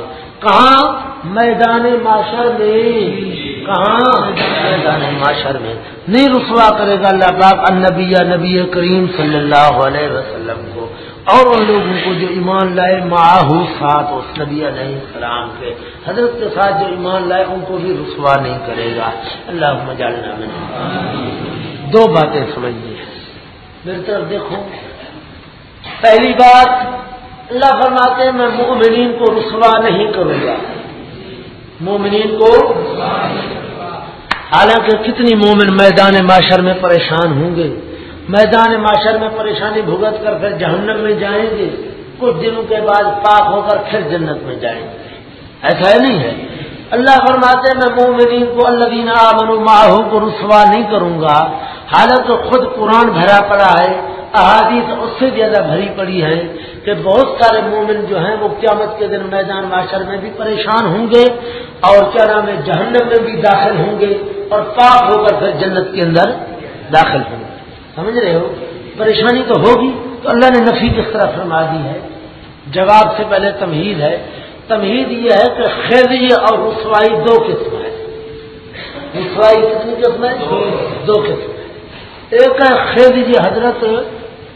کہاں؟ میدان معاشر میں۔ کہاں؟ میدان معاشر میں۔ نہیں رسوا کرے گا اللہ پاک النبی نبی کریم صلی اللہ علیہ وسلم کو۔ اور ان لوگوں کو جو ایمان لائے ماہو ساتھ اس نبی علیہ السلام کے حضرت کے ساتھ جو ایمان لائے، ان کو بھی رسوا نہیں کرے گا۔ اللہ مجالنا میں دو باتیں سمجھیے میری طرف دیکھو، پہلی بات، اللہ فرماتے ہیں، میں مومنین کو رسوا نہیں کروں گا۔ مومنین کو حالانکہ کتنی مومن میدان معاشر میں پریشان ہوں گے۔ میدان معاشر میں پریشانی بھگت کر پھر جہنم میں جائیں گے۔ کچھ دنوں کے بعد پاک ہو کر پھر جنت میں جائیں گے۔ ایسا ہے نہیں ہے۔ اللہ فرماتے میں مومنین کو اللہ دینا ماہو کو رسوا نہیں کروں گا۔ حالانکہ خود قرآن بھرا پڑا ہے، احادیث اس سے زیادہ بھری پڑی ہے کہ بہت سارے مومن جو ہیں، وہ قیامت کے دن میدان معاشر میں بھی پریشان ہوں گے اور کیا نام ہے، جہنم میں بھی داخل ہوں گے اور پاک ہو کر پھر جنت کے اندر داخل ہوں گے۔ سمجھ رہے ہو؟ پریشانی تو ہوگی، تو اللہ نے نفی کس طرح فرما دی ہے؟ جواب سے پہلے تمہید ہے۔ تمہید یہ ہے کہ خیزی اور رسوائی دو قسم ہے رسوائی کتنی قسم ہے دو قسم ہے ایک ہے خیزی حضرت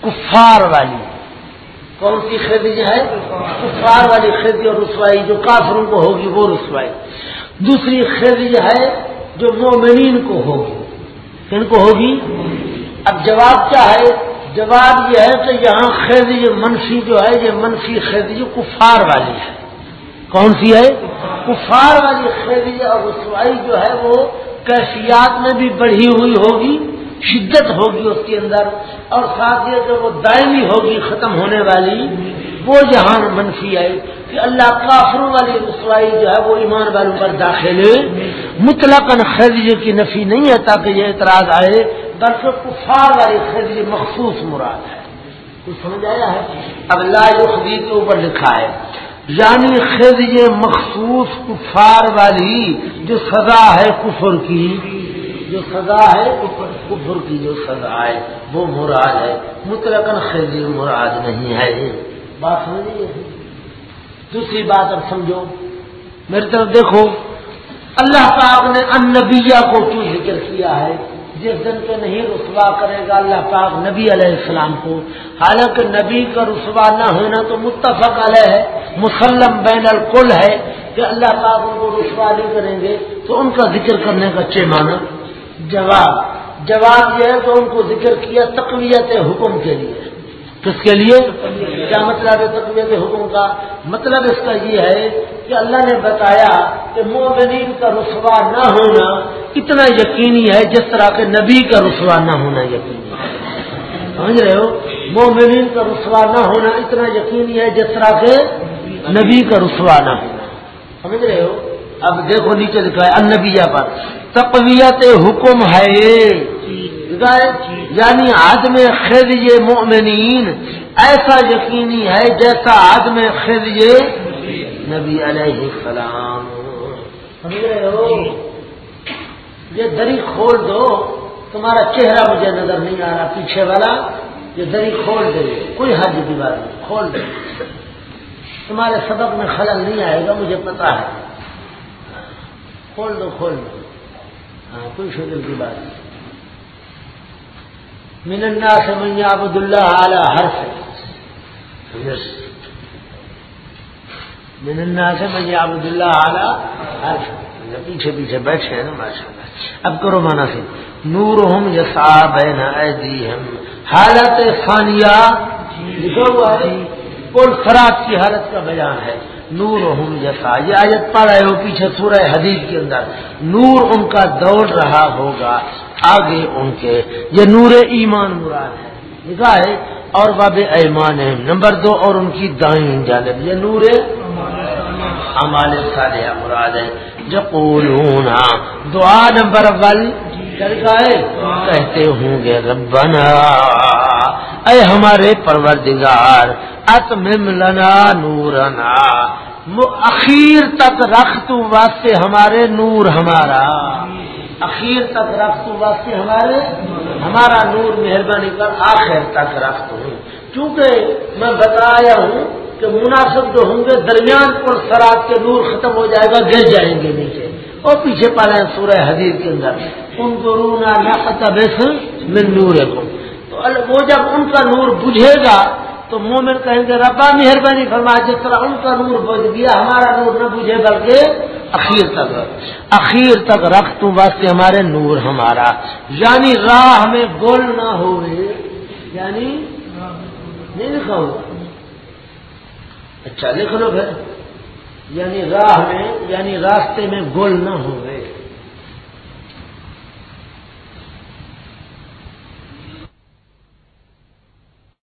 کفار والی۔ کون سی خیدی ہے؟ کفار والی خیدی اور رسوائی، جو کافروں کو ہوگی وہ رسوائی۔ دوسری خیدی ہے جو مومنین کو ہوگی۔ کن کو ہوگی؟ اب جواب کیا ہے؟ جواب یہ ہے کہ یہاں خیدی منفی جو ہے، یہ منفی خیدی کفار والی ہے۔ کون سی ہے؟ کفار والی خیدی اور رسوائی جو ہے، وہ کیفیات میں بھی بڑھی ہوئی ہوگی، شدت ہوگی اس کے اندر، اور ساتھ یہ کہ وہ دائمی ہوگی، ختم ہونے والی۔ وہ جہاں منفی ہے کہ اللہ کافروں والی رسوائی جو ہے، وہ ایمان والوں پر داخل مطلق خیریے کی نفی نہیں ہے تاکہ یہ اعتراض آئے بلکہ کفار والی خیریے مخصوص مراد ہے۔ کچھ سمجھ آیا ہے؟ اب اللہ خدی کے اوپر لکھا ہے۔ یعنی خیریے مخصوص کفار والی جو سزا ہے کفر کی۔ جو سزا ہے کفر کی جو سزا ہے، وہ مراد ہے۔ مطلقن خیزی مراد نہیں ہے۔ بات سمجھیے دوسری بات اب سمجھو۔ میری طرف دیکھو، اللہ پاک نے ان کو کیوں ذکر کیا ہے؟ جس دن کے نہیں رسوا کرے گا اللہ پاک نبی علیہ السلام کو۔ حالانکہ نبی کا رسوا نہ ہونا تو متفق علیہ ہے، مسلم بین الکل ہے کہ اللہ پاک ان کو رسوا نہیں کریں گے۔ تو ان کا ذکر کرنے کا اچھے معنی۔ جواب۔ جواب یہ ہے تو ان کو ذکر کیا تقویت حکم کے لیے۔ کس کے لیے؟ کیا مطلب ہے تقویت حکم کا؟ مطلب اس کا یہ ہے کہ اللہ نے بتایا کہ مومنین کا رسوا نہ ہونا اتنا یقینی ہے جس طرح کے نبی کا رسوا نہ ہونا یقینی ہے۔ سمجھ رہے ہو؟ مومنین کا رسوا نہ ہونا اتنا یقینی ہے جس طرح کے نبی کا رسوا نہ ہونا۔ سمجھ رہے ہو؟ اب دیکھو نیچے لکھا ہے، النبیہ پر۔ تقویت حکم ہے۔ یعنی عدم خد یہ مومنین ایسا یقینی ہے جیسا عدم خد یہ نبی علیہ السلام۔ یہ دری کھول دو تمہارا چہرہ مجھے نظر نہیں آ رہا پیچھے والا یہ دری کھول دے کوئی حد کی بات نہیں کھول دے۔ تمہارے سبق میں خلل نہیں آئے گا مجھے پتا ہے۔ کھول دو کھول دو۔ ہاں کوئی شکل کی بات نہیں۔ من الناس من يعبد الله على حرف. مننا سے میں عبد اللہ اعلیٰ پیچھے پیچھے بیٹھے ہیں نا ماشاء اللہ اب کرو مانا سے نور ہم یسا بین ہم حالت فانیہ لکھا ہوا ہے کل خراب کی حالت کا بیان ہے. نور ہم جیسا یہ آیت پڑھ رہے ہو پیچھے سورہ حدیث کے اندر. نور ان کا دوڑ رہا ہوگا. آگے ان کے یہ نور ایمان مراد ہے۔ لکھا ہے اور باب ایمان نمبر دو اور ان کی دائیں جانب، یہ نور امال صالح مراد ہے۔ جو ہاں، دعا نمبر اول کہتے ہوں گے، ربنا، اے ہمارے پروردگار، اتمم لنا نورنا۔ اخیر تک رکھ تو واسطے ہمارے نور ہمارا۔ اخیر تک رکھ واسطے ہمارے ہمارا نور مہربانی کر آخر تک رکھ تو چونکہ میں بتایا ہوں کہ مناسب جو ہوں گے، درمیان پر سراب کے نور ختم ہو جائے گا، گر جائیں گے نیچے۔ اور پیچھے پڑے سورہ حدیث کے اندر۔ ان کو رونا نہ من نور تو وہ جب ان کا نور بجھے گا، تو مومن کہیں گے، ربا مہربانی فرما، جس طرح ان کا نور بج گیا، ہمارا نور نہ بجھے بلکہ اخیر تک اخیر تک رکھ تو واسطے ہمارے نور ہمارا۔ یعنی راہ میں گول نہ ہوئے یعنی نہیں لکھا ہوا۔ اچھا لکھ لو پھر۔ یعنی راہ میں یعنی راستے میں گول نہ ہوئے۔